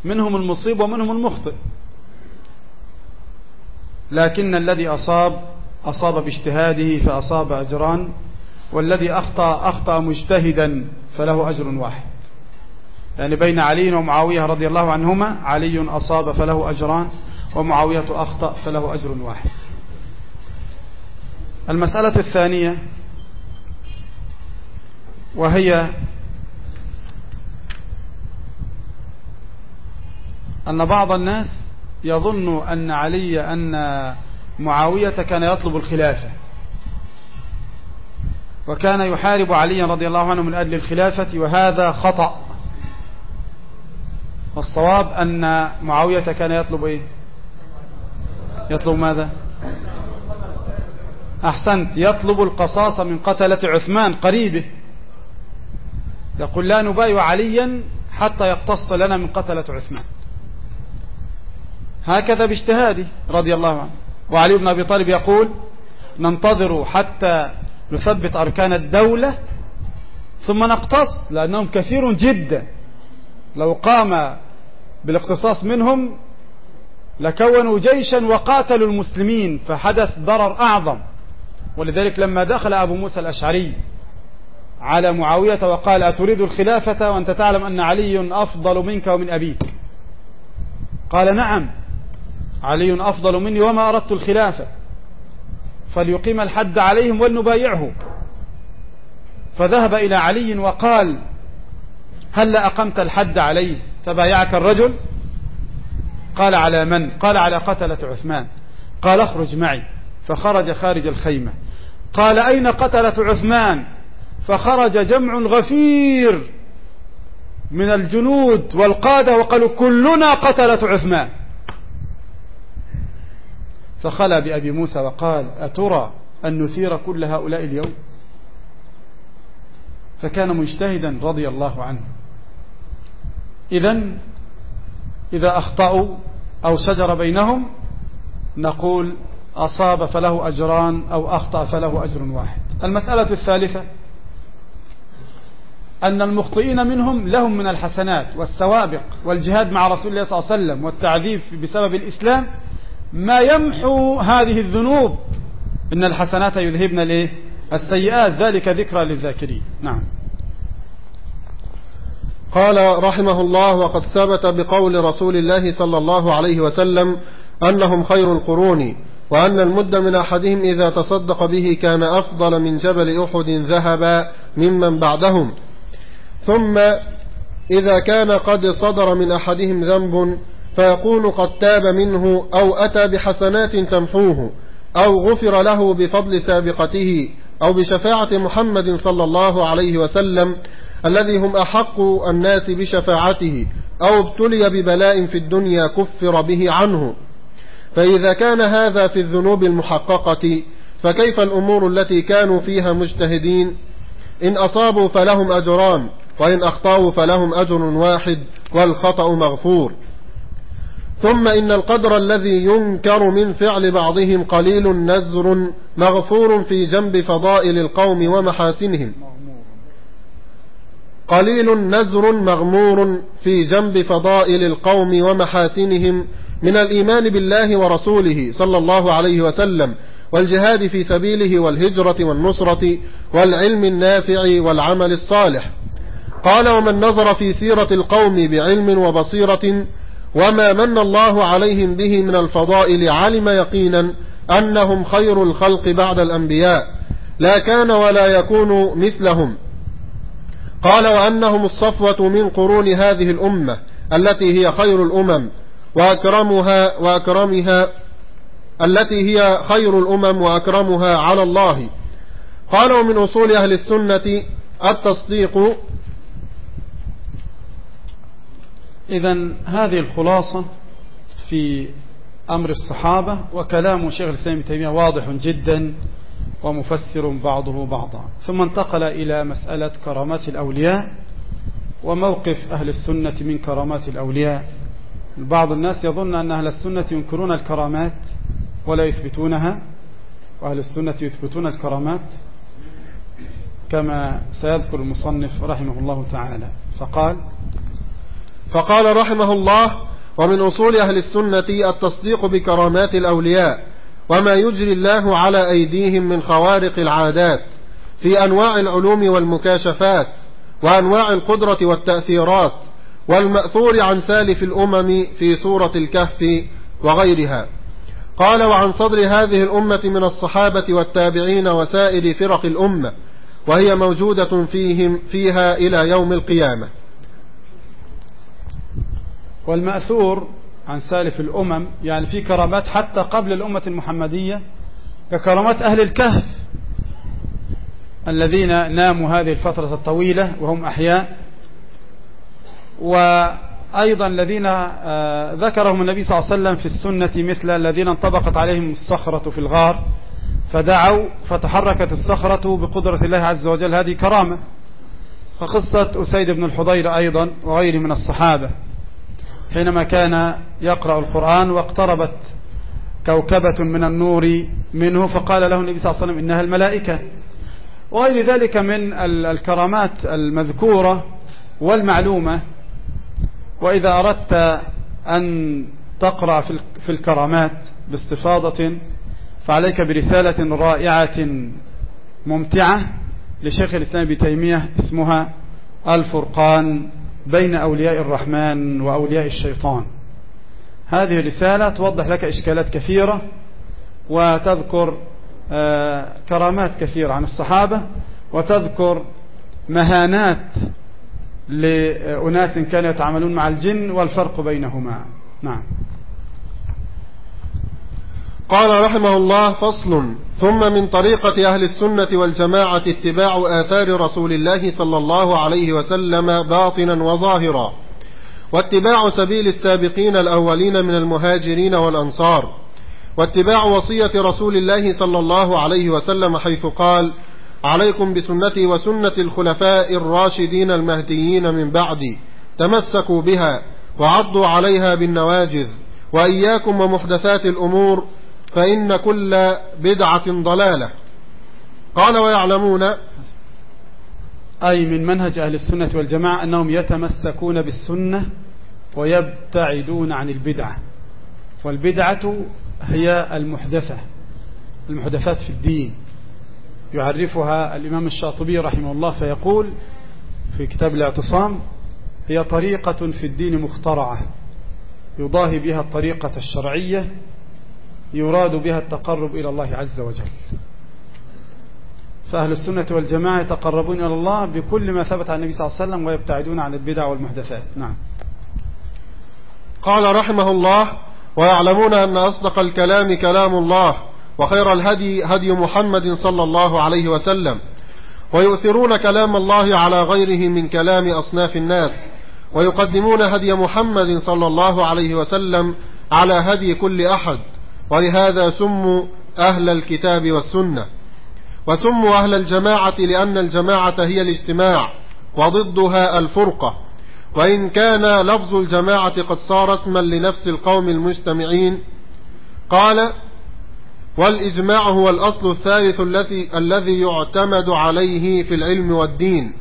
منهم المصيب ومنهم المخطئ. لكن الذي أصاب أصاب باجتهاده فأصاب أجران والذي أخطأ أخطأ مجتهدا فله أجر واحد. يعني بين علي ومعاوية رضي الله عنهما علي أصاب فله أجران ومعاوية أخطأ فله أجر واحد. المسألة الثانية وهي أن بعض الناس يظن أن علي أن معاوية كان يطلب الخلافة. وكان يحارب عليا رضي الله عنه من أجل الخلافة وهذا خطأ. والصواب أن معاوية كان يطلب إيه؟ يطلب ماذا؟ أحسنت يطلب القصاص من قتلة عثمان قريبه. يقول لا نبايع عليا حتى يقتص لنا من قتلة عثمان. هكذا باجتهاده رضي الله عنه. وعلي بن أبي طالب يقول ننتظر حتى نثبت أركان الدولة ثم نقتص لأنهم كثير جدا. لو قام بالاقتصاص منهم لكونوا جيشا وقاتلوا المسلمين فحدث ضرر أعظم. ولذلك لما دخل أبو موسى الأشعري على معاوية وقال أتريد الخلافة وأنت تعلم أن علي أفضل منك ومن أبيك؟ قال نعم علي أفضل مني وما أردت الخلافة. فليقيم الحد عليهم ولنبايعه. فذهب إلى علي وقال هل أقمت الحد عليه؟ فبايعك الرجل؟ قال على من؟ قال على قتلة عثمان. قال اخرج معي. فخرج خارج الخيمة. قال أين قتلة عثمان؟ فخرج جمع غفير من الجنود والقادة وقالوا كلنا قتلة عثمان. فخلى بأبي موسى وقال أترى أن نثير كل هؤلاء اليوم؟ فكان مجتهدا رضي الله عنه. إذا إذا أخطأوا أو شجر بينهم نقول أصاب فله أجران أو أخطأ فله أجر واحد. المسألة الثالثة أن المخطئين منهم لهم من الحسنات والسوابق والجهاد مع رسول الله صلى الله عليه وسلم والتعذيب بسبب الإسلام ما يمحو هذه الذنوب. إن الحسنات يذهبن الايه السيئات ذلك ذكرى للذاكرين. نعم. قال رحمه الله وقد ثبت بقول رسول الله صلى الله عليه وسلم أنهم خير القرون وأن المد من أحدهم إذا تصدق به كان أفضل من جبل أحد ذهبا ممن بعدهم. ثم إذا كان قد صدر من أحدهم ذنب فيكون قد تاب منه أو أتى بحسنات تمحوه أو غفر له بفضل سابقته أو بشفاعة محمد صلى الله عليه وسلم الذي هم أحق الناس بشفاعته أو ابتلي ببلاء في الدنيا كفر به عنه. فإذا كان هذا في الذنوب المحققة فكيف الأمور التي كانوا فيها مجتهدين؟ إن أصابوا فلهم أجران وإن أخطأوا فلهم أجر واحد والخطأ مغفور. ثم إن القدر الذي ينكر من فعل بعضهم قليل نزر مغفور في جنب فضائل القوم ومحاسنهم. قليل نزر مغمور في جنب فضائل القوم ومحاسنهم من الإيمان بالله ورسوله صلى الله عليه وسلم والجهاد في سبيله والهجرة والنصرة والعلم النافع والعمل الصالح. قال ومن نظر في سيرة القوم بعلم وبصيرة وما من الله عليهم به من الفضائل علم يقينا أنهم خير الخلق بعد الأنبياء لا كان ولا يكون مثلهم قال وأنهم الصفوة من قرون هذه الأمة التي هي خير الأمم وأكرمها وأكرمها التي هي خير الأمم وأكرمها على الله قال ومن أصول أهل السنة التصديق إذا هذه الخلاصة في أمر الصحابة وكلام شيخ الإسلام ابن تيمية واضح جدا ومفسر بعضه بعضا. ثم انتقل إلى مسألة كرامات الأولياء وموقف أهل السنة من كرامات الأولياء. بعض الناس يظن أن أهل السنة ينكرون الكرامات ولا يثبتونها وأهل السنة يثبتون الكرامات كما سيذكر المصنف رحمه الله تعالى. فقال فقال رحمه الله ومن أصول أهل السنة التصديق بكرامات الأولياء وما يجري الله على أيديهم من خوارق العادات في أنواع العلوم والمكاشفات وأنواع القدرة والتأثيرات والمأثور عن سالف الأمم في سورة الكهف وغيرها. قال وعن صدر هذه الأمة من الصحابة والتابعين وسائر فرق الأمة وهي موجودة فيهم فيها إلى يوم القيامة. والمأثور عن سالف الأمم يعني في كرامات حتى قبل الأمة المحمدية ككرامات أهل الكهف الذين ناموا هذه الفترة الطويلة وهم أحياء. أيضا الذين آه، ذكرهم النبي صلى الله عليه وسلم في السنة مثل الذين انطبقت عليهم الصخرة في الغار فدعوا فتحركت الصخرة بقدرة الله عز وجل. هذه كرامة. فقصة أسيد بن الحضير أيضا وغيره من الصحابة. حينما كان يقرأ القرآن واقتربت كوكبة من النور منه فقال له النبي صلى الله عليه وسلم إنها الملائكة. وغير ذلك من الكرامات المذكورة والمعلومة. وإذا أردت أن تقرأ في الكرامات باستفاضة فعليك برسالة رائعة ممتعة لشيخ الإسلام ابن تيمية اسمها الفرقان. بين أولياء الرحمن وأولياء الشيطان. هذه الرسالة توضح لك إشكالات كثيرة وتذكر آه، كرامات كثيرة عن الصحابة وتذكر مهانات لأناس كانوا يتعاملون مع الجن والفرق بينهما. نعم. قال رحمه الله فصل. ثم من طريقة أهل السنة والجماعة اتباع آثار رسول الله صلى الله عليه وسلم باطنا وظاهرا. واتباع سبيل السابقين الأولين من المهاجرين والأنصار. واتباع وصية رسول الله صلى الله عليه وسلم حيث قال عليكم بسنتي وسنة الخلفاء الراشدين المهديين من بعدي. تمسكوا بها وعضوا عليها بالنواجذ. وإياكم ومحدثات الأمور فإن كل بدعة ضلالة. قال ويعلمون أي من منهج أهل السنة والجماعة أنهم يتمسكون بالسنة ويبتعدون عن البدعة. والبدعة هي المحدثة المحدثات في الدين. يعرفها الإمام الشاطبي رحمه الله فيقول في كتاب الاعتصام هي طريقة في الدين مخترعة. يضاهي بها الطريقة الشرعية يراد بها التقرب إلى الله عز وجل. فأهل السنة والجماعة يتقربون إلى الله بكل ما ثبت عن النبي صلى الله عليه وسلم ويبتعدون عن البدع والمحدثات. نعم. قال رحمه الله ويعلمون أن أصدق الكلام كلام الله وخير الهدي هدي محمد صلى الله عليه وسلم ويؤثرون كلام الله على غيره من كلام أصناف الناس ويقدمون هدي محمد صلى الله عليه وسلم على هدي كل أحد. ولهذا سموا أهل الكتاب والسنة. وسموا أهل الجماعة لأن الجماعة هي الاجتماع وضدها الفرقة. وإن كان لفظ الجماعة قد صار اسما لنفس القوم المجتمعين قال والإجماع هو الأصل الثالث الذي الذي يعتمد عليه في العلم والدين.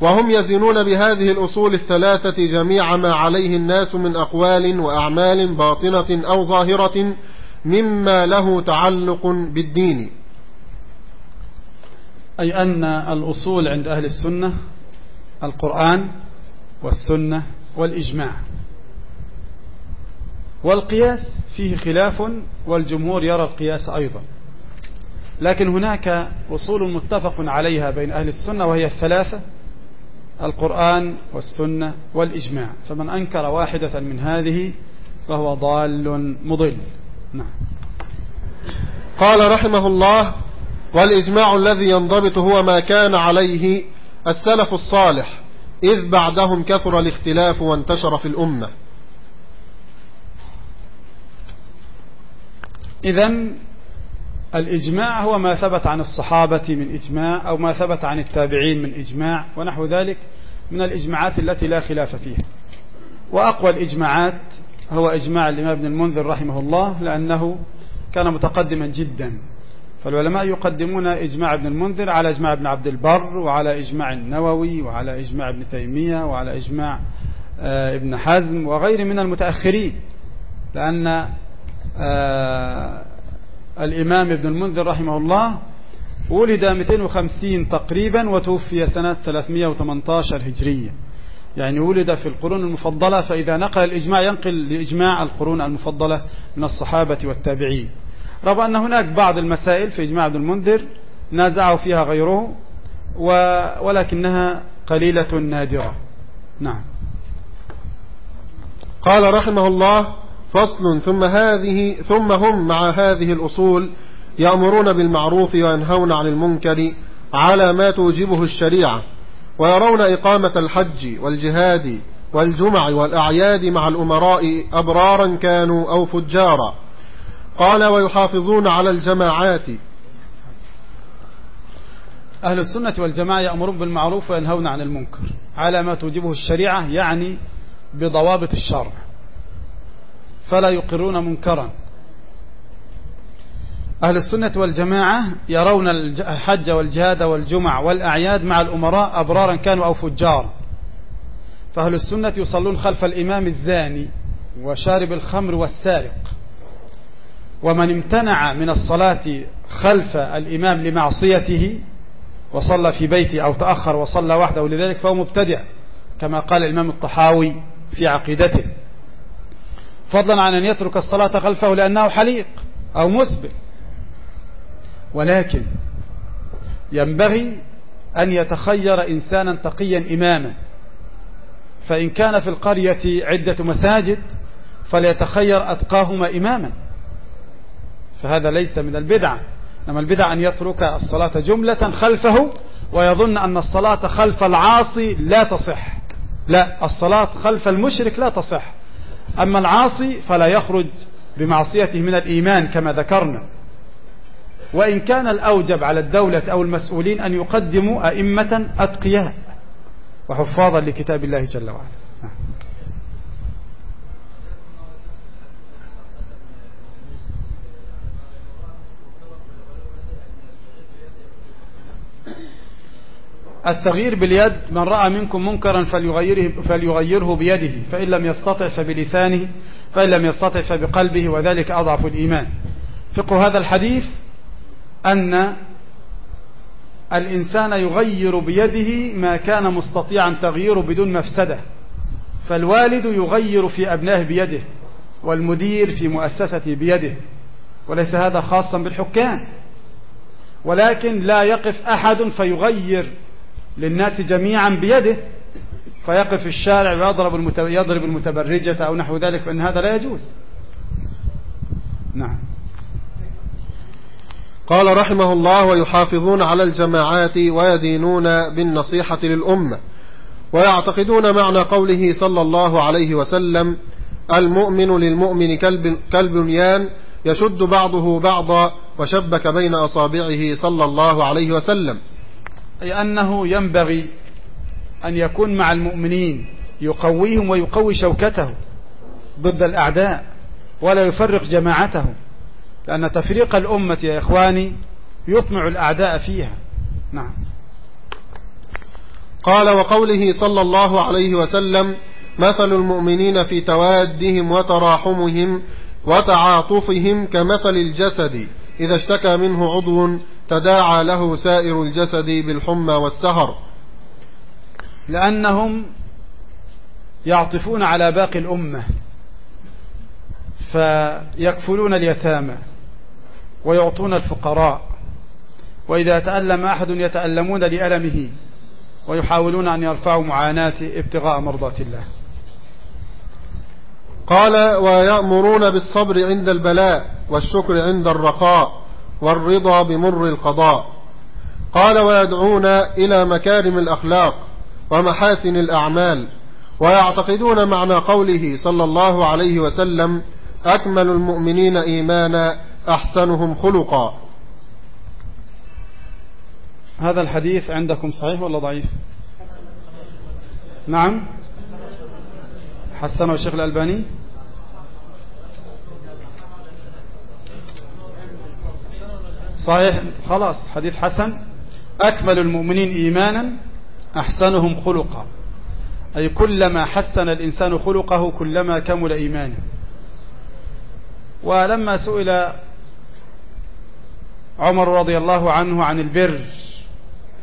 وهم يزنون بهذه الأصول الثلاثة جميع ما عليه الناس من أقوال وأعمال باطنة أو ظاهرة مما له تعلق بالدين. أي أن الأصول عند أهل السنة القرآن والسنة والإجماع. والقياس فيه خلاف والجمهور يرى القياس أيضا. لكن هناك أصول متفق عليها بين أهل السنة وهي الثلاثة القرآن والسنة والإجماع. فمن أنكر واحدة من هذه فهو ضال مضل. قال رحمه الله والإجماع الذي ينضبط هو ما كان عليه السلف الصالح إذ بعدهم كثر الاختلاف وانتشر في الأمة. إذا الإجماع هو ما ثبت عن الصحابة من إجماع أو ما ثبت عن التابعين من إجماع ونحو ذلك من الإجماعات التي لا خلاف فيها. وأقوى الإجماعات هو إجماع الإمام ابن المنذر رحمه الله لأنه كان متقدما جدا. فالعلماء يقدمون إجماع ابن المنذر على إجماع ابن عبد البر وعلى إجماع النووي وعلى إجماع ابن تيمية وعلى إجماع آه، ابن حزم وغير من المتأخرين. لأن آه، الإمام ابن المنذر رحمه الله ولد 250 تقريبا وتوفي سنة 318 هجرية. يعني ولد في القرون المفضلة فإذا نقل الإجماع ينقل لإجماع القرون المفضلة من الصحابة والتابعين. رغم أن هناك بعض المسائل في إجماع ابن المنذر نازعه فيها غيره ولكنها قليلة نادرة. نعم. قال رحمه الله فصل ثم هذه ثم هم مع هذه الأصول يأمرون بالمعروف وينهون عن المنكر على ما توجبه الشريعة. ويرون إقامة الحج والجهاد والجمع والأعياد مع الأمراء أبرارا كانوا أو فجارا. قال ويحافظون على الجماعات. أهل السنة والجماعة يأمرون بالمعروف وينهون عن المنكر على ما توجبه الشريعة يعني بضوابط الشرع. فلا يقرون منكرا. أهل السنة والجماعة يرون الحج والجهاد والجمع والأعياد مع الأمراء أبرارا كانوا أو فجار. فأهل السنة يصلون خلف الإمام الزاني وشارب الخمر والسارق. ومن امتنع من الصلاة خلف الإمام لمعصيته وصلى في بيته أو تأخر وصلى وحده لذلك فهو مبتدع كما قال الإمام الطحاوي في عقيدته. فضلا عن أن يترك الصلاة خلفه لأنه حليق أو مسبل ولكن ينبغي أن يتخير إنسانا تقيا إماما فإن كان في القرية عدة مساجد فليتخير أتقاهما إماما. فهذا ليس من البدعة إنما البدعة أن يترك الصلاة جملة خلفه ويظن أن الصلاة خلف العاصي لا تصح. لا الصلاة خلف المشرك لا تصح. أما العاصي فلا يخرج بمعصيته من الإيمان كما ذكرنا. وإن كان الأوجب على الدولة أو المسؤولين أن يقدموا أئمة أتقياء وحفاظا لكتاب الله جل وعلا. التغيير باليد من رأى منكم منكرا فليغيره, فليغيره بيده فإن لم يستطع فبلسانه فإن لم يستطع فبقلبه وذلك أضعف الإيمان. فقه هذا الحديث أن الإنسان يغير بيده ما كان مستطيعا تغييره بدون مفسدة فالوالد يغير في أبنائه بيده والمدير في مؤسسته بيده وليس هذا خاصا بالحكام ولكن لا يقف أحد فيغير للناس جميعا بيده فيقف في الشارع ويضرب يضرب المتبرجة أو نحو ذلك فإن هذا لا يجوز. نعم. قال رحمه الله ويحافظون على الجماعات ويدينون بالنصيحة للأمة ويعتقدون معنى قوله صلى الله عليه وسلم المؤمن للمؤمن كالبنيان يشد بعضه بعضا وشبك بين أصابعه صلى الله عليه وسلم. أي أنه ينبغي أن يكون مع المؤمنين يقويهم ويقوي شوكته ضد الأعداء ولا يفرق جماعتهم لأن تفريق الأمة يا إخواني يطمع الأعداء فيها. نعم. قال وقوله صلى الله عليه وسلم مثل المؤمنين في توادهم وتراحمهم وتعاطفهم كمثل الجسد. إذا اشتكى منه عضو تداعى له سائر الجسد بالحمى والسهر. لأنهم يعطفون على باقي الأمة فيكفلون اليتامى. ويعطون الفقراء. وإذا تألم أحد يتألمون لألمه ويحاولون أن يرفعوا معاناته ابتغاء مرضات الله. قال ويأمرون بالصبر عند البلاء والشكر عند الرخاء والرضا بمر القضاء. قال ويدعون إلى مكارم الأخلاق ومحاسن الأعمال ويعتقدون معنى قوله صلى الله عليه وسلم أكمل المؤمنين إيمانا أحسنهم خلقا. هذا الحديث عندكم صحيح ولا ضعيف؟ نعم. حسنه الشيخ الألباني. صحيح. خلاص. حديث حسن. أكمل المؤمنين إيمانا. أحسنهم خلقا. أي كلما حسن الإنسان خلقه كلما كمل إيمانه. ولما سئل عمر رضي الله عنه عن البر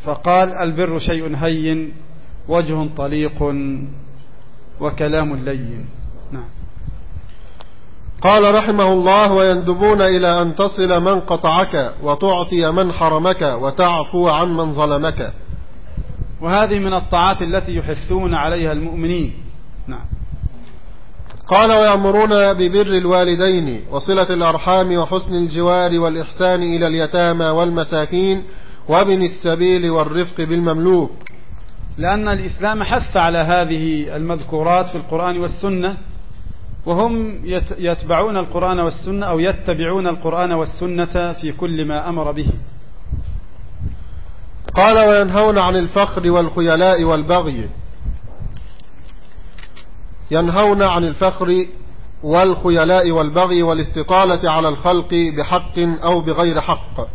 فقال البر شيء هين وجه طليق وكلام لين. نعم. قال رحمه الله ويندبون إلى أن تصل من قطعك وتعطي من حرمك وتعفو عن من ظلمك. وهذه من الطاعات التي يحثون عليها المؤمنين. نعم. قال ويأمرون ببر الوالدين وصلة الأرحام وحسن الجوار والإحسان إلى اليتامى والمساكين وابن السبيل والرفق بالمملوك. لأن الإسلام حث على هذه المذكورات في القرآن والسنة وهم يتبعون القرآن والسنة أو يتبعون القرآن والسنة في كل ما أمر به. قال وينهون عن الفخر والخيلاء والبغي. ينهون عن الفخر والخيلاء والبغي والاستطالة على الخلق بحق أو بغير حق.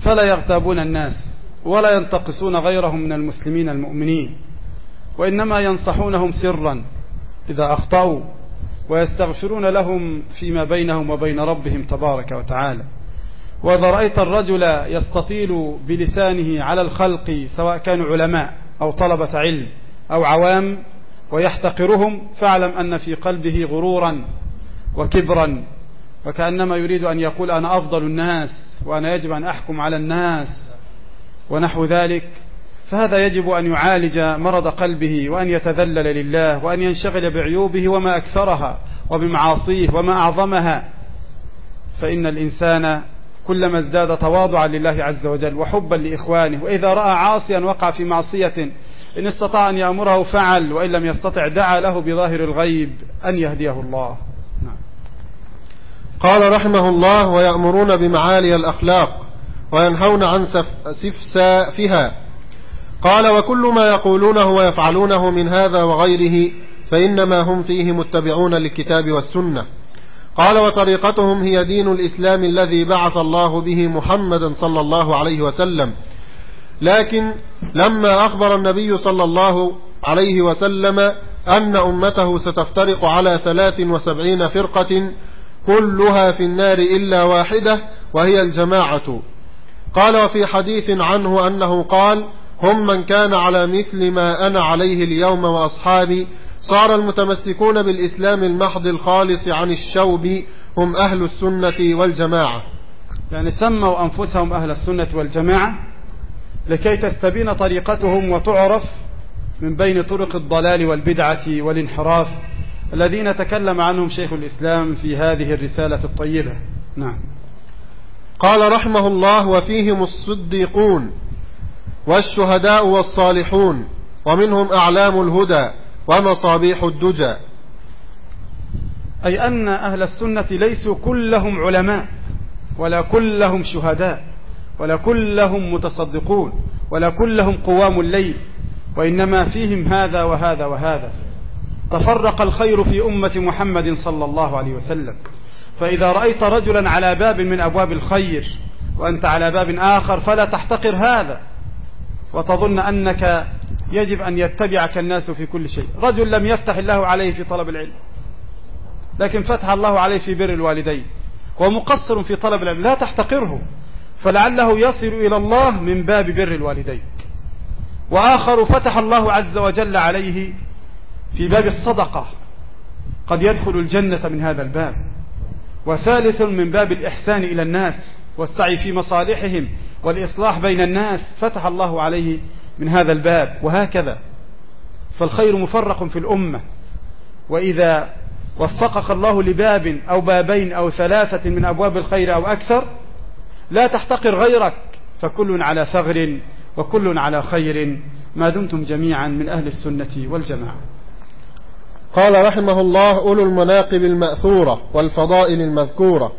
فلا يغتابون الناس ولا ينتقصون غيرهم من المسلمين المؤمنين وإنما ينصحونهم سرا إذا أخطأوا ويستغفرون لهم فيما بينهم وبين ربهم تبارك وتعالى. وإذا رأيت الرجل يستطيل بلسانه على الخلق سواء كانوا علماء أو طلبة علم أو عوام ويحتقرهم فاعلم أن في قلبه غرورا وكبرا وكأنما يريد أن يقول أنا أفضل الناس وأنا يجب أن أحكم على الناس ونحو ذلك. فهذا يجب أن يعالج مرض قلبه وأن يتذلل لله وأن ينشغل بعيوبه وما أكثرها وبمعاصيه وما أعظمها. فإن الإنسان كلما ازداد تواضعا لله عز وجل وحبا لإخوانه وإذا رأى عاصيا وقع في معصية إن استطاع أن يأمره فعل وإن لم يستطع دعا له بظاهر الغيب أن يهديه الله. نعم. قال رحمه الله ويأمرون بمعالي الأخلاق وينهون عن سفسافها. قال وكل ما يقولونه ويفعلونه من هذا وغيره فإنما هم فيه متبعون للكتاب والسنة. قال وطريقتهم هي دين الإسلام الذي بعث الله به محمدا صلى الله عليه وسلم. لكن لما أخبر النبي صلى الله عليه وسلم أن أمته ستفترق على ثلاث وسبعين فرقة كلها في النار إلا واحدة وهي الجماعة. قال وفي حديث عنه أنه قال هم من كان على مثل ما أنا عليه اليوم وأصحابي. صار المتمسكون بالإسلام المحض الخالص عن الشوب هم أهل السنة والجماعة. يعني سموا أنفسهم أهل السنة والجماعة؟ لكي تستبين طريقتهم وتعرف من بين طرق الضلال والبدعة والانحراف الذين تكلم عنهم شيخ الإسلام في هذه الرسالة الطيبة. نعم. قال رحمه الله وفيهم الصديقون والشهداء والصالحون ومنهم أعلام الهدى ومصابيح الدجى. أي أن أهل السنة ليسوا كلهم علماء ولا كلهم شهداء. ولا كلهم متصدقون ولا كلهم قوام الليل وإنما فيهم هذا وهذا وهذا. تفرق الخير في أمة محمد صلى الله عليه وسلم. فإذا رأيت رجلا على باب من أبواب الخير وأنت على باب آخر فلا تحتقر هذا وتظن أنك يجب أن يتبعك الناس في كل شيء. رجل لم يفتح الله عليه في طلب العلم لكن فتح الله عليه في بر الوالدين ومقصر في طلب العلم لا تحتقره. فلعله يصل إلى الله من باب بر الوالدين. وآخر فتح الله عز وجل عليه في باب الصدقة. قد يدخل الجنة من هذا الباب. وثالث من باب الإحسان إلى الناس والسعي في مصالحهم والإصلاح بين الناس. فتح الله عليه من هذا الباب. وهكذا. فالخير مفرق في الأمة. وإذا وفقك الله لباب أو بابين أو ثلاثة من أبواب الخير أو أكثر لا تحتقر غيرك. فكل على ثغر وكل على خير ما دمتم جميعا من أهل السنة والجماعة. قال رحمه الله أولو المناقب المأثورة والفضائل المذكورة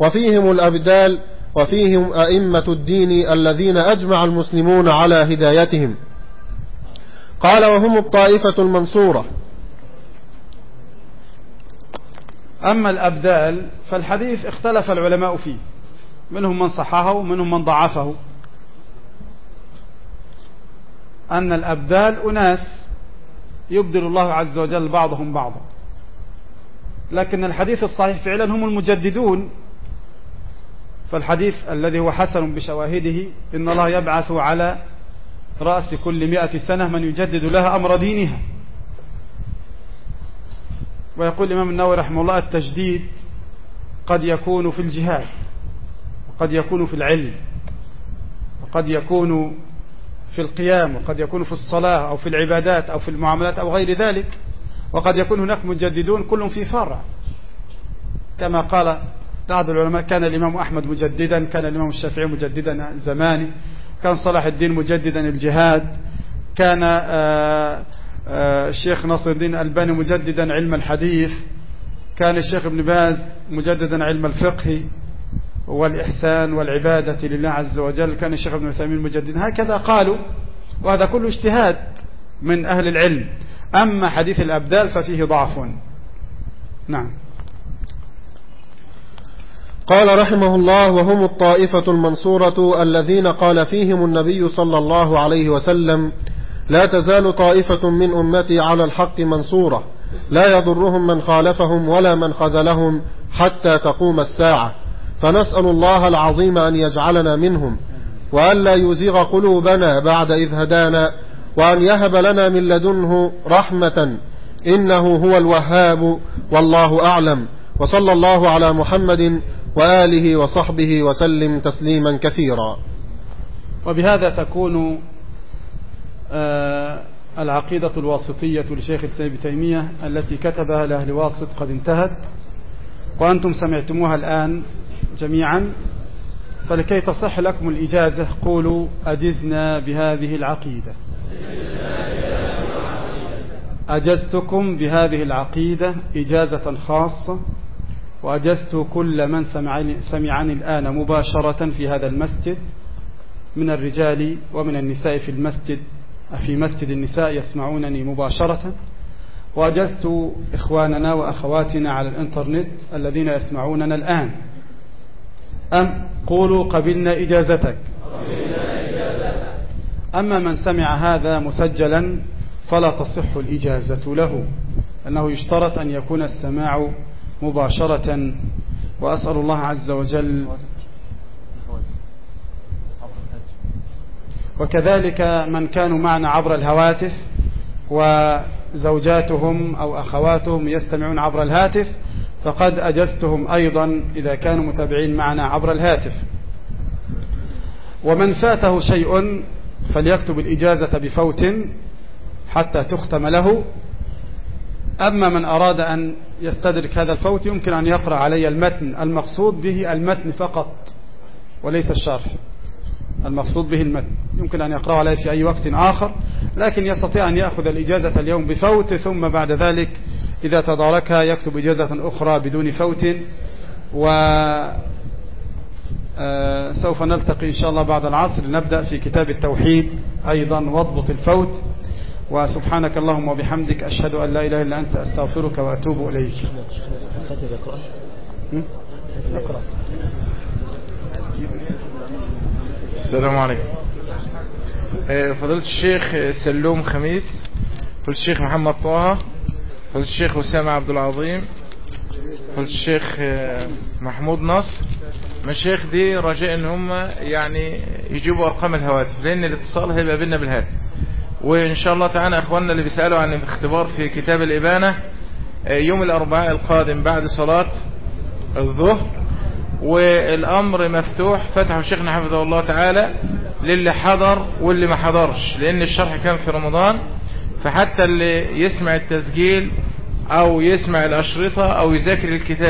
وفيهم الأبدال وفيهم أئمة الدين الذين أجمع المسلمون على هدايتهم. قال وهم الطائفة المنصورة. أما الأبدال فالحديث اختلف العلماء فيه. منهم من صححه ومنهم من ضعفه. أن الأبدال أناس يبدل الله عز وجل بعضهم بعضا. لكن الحديث الصحيح فعلا هم المجددون. فالحديث الذي هو حسن بشواهده إن الله يبعث على رأس كل مئة سنة من يجدد لها أمر دينها. ويقول الإمام النووي رحمه الله التجديد قد يكون في الجهاد. وقد يكون في العلم وقد يكون في القيام وقد يكون في الصلاة أو في العبادات أو في المعاملات أو غير ذلك وقد يكون هناك مجددون كلهم في فرع كما قال بعض العلماء كان الإمام أحمد مجددا كان الإمام الشافعي مجددا زماني كان صلاح الدين مجددا الجهاد كان آه، آه، الشيخ ناصر الدين الألباني مجددا علم الحديث كان الشيخ ابن باز مجددا علم الفقه. والإحسان والعبادة لله عز وجل. كان الشيخ ابن عثيمين مجددا هكذا قالوا وهذا كله اجتهاد من أهل العلم. أما حديث الأبدال ففيه ضعف. نعم. قال رحمه الله وهم الطائفة المنصورة الذين قال فيهم النبي صلى الله عليه وسلم لا تزال طائفة من أمتي على الحق منصورة لا يضرهم من خالفهم ولا من خذلهم حتى تقوم الساعة. فنسأل الله العظيم أن يجعلنا منهم وألا يزيغ قلوبنا بعد إذ هدانا وأن يهب لنا من لدنه رحمة إنه هو الوهاب والله أعلم. وصلى الله على محمد وآله وصحبه وسلم تسليما كثيرا. وبهذا تكون آه، العقيدة الواسطية لشيخ ابن تيمية التي كتبها لأهل واسط قد انتهت. وأنتم سمعتموها الآن جميعا فلكي تصح لكم الإجازة قولوا أجزنا بهذه العقيدة. أجزتكم بهذه العقيدة إجازة خاصة وأجزت كل من سمعني, الآن مباشرة في هذا المسجد من الرجال ومن النساء في المسجد في مسجد النساء يسمعونني مباشرة. وأجزت إخواننا وأخواتنا على الإنترنت الذين يسمعوننا الآن. أم قولوا قبلنا إجازتك. أما من سمع هذا مسجلا فلا تصح الإجازة له أنه يشترط أن يكون السماع مباشرة وأسأل الله عز وجل وكذلك من كانوا معنا عبر الهواتف وزوجاتهم أو أخواتهم يستمعون عبر الهاتف فقد أجزتهم أيضا إذا كانوا متابعين معنا عبر الهاتف. ومن فاته شيء فليكتب الإجازة بفوت حتى تختم له. أما من أراد أن يستدرك هذا الفوت يمكن أن يقرأ علي المتن. المقصود به المتن فقط وليس الشرح. المقصود به المتن. يمكن أن يقرأ عليه في أي وقت آخر لكن يستطيع أن يأخذ الإجازة اليوم بفوت ثم بعد ذلك إذا تداركها يكتب إجازة أخرى بدون فوت و آه، سوف نلتقي إن شاء الله بعد العصر نبدأ في كتاب التوحيد أيضا واضبط الفوت. وسبحانك اللهم وبحمدك أشهد أن لا إله إلا أنت أستغفرك وأتوب إليك. السلام عليكم. آه، فضيلة الشيخ سلوم خميس فضيلة الشيخ محمد طه فضيلة الشيخ أسامة عبد العظيم فضيلة الشيخ آه، محمود نصر. مشايخ دي رجاء إن هم يعني يجيبوا أرقام الهواتف لأن الاتصال هيبقى بينا بالهاتف. وإن شاء الله تعالى إخواننا اللي بيسألوا عن الاختبار في كتاب الإبانة آه، يوم الأربعاء القادم بعد صلاة الظهر. والأمر مفتوح فتحه شيخنا حفظه الله تعالى للي حضر واللي ما حضرش لأن الشرح كان في رمضان. فحتى اللي يسمع التسجيل أو يسمع الأشرطة أو يذاكر الكتاب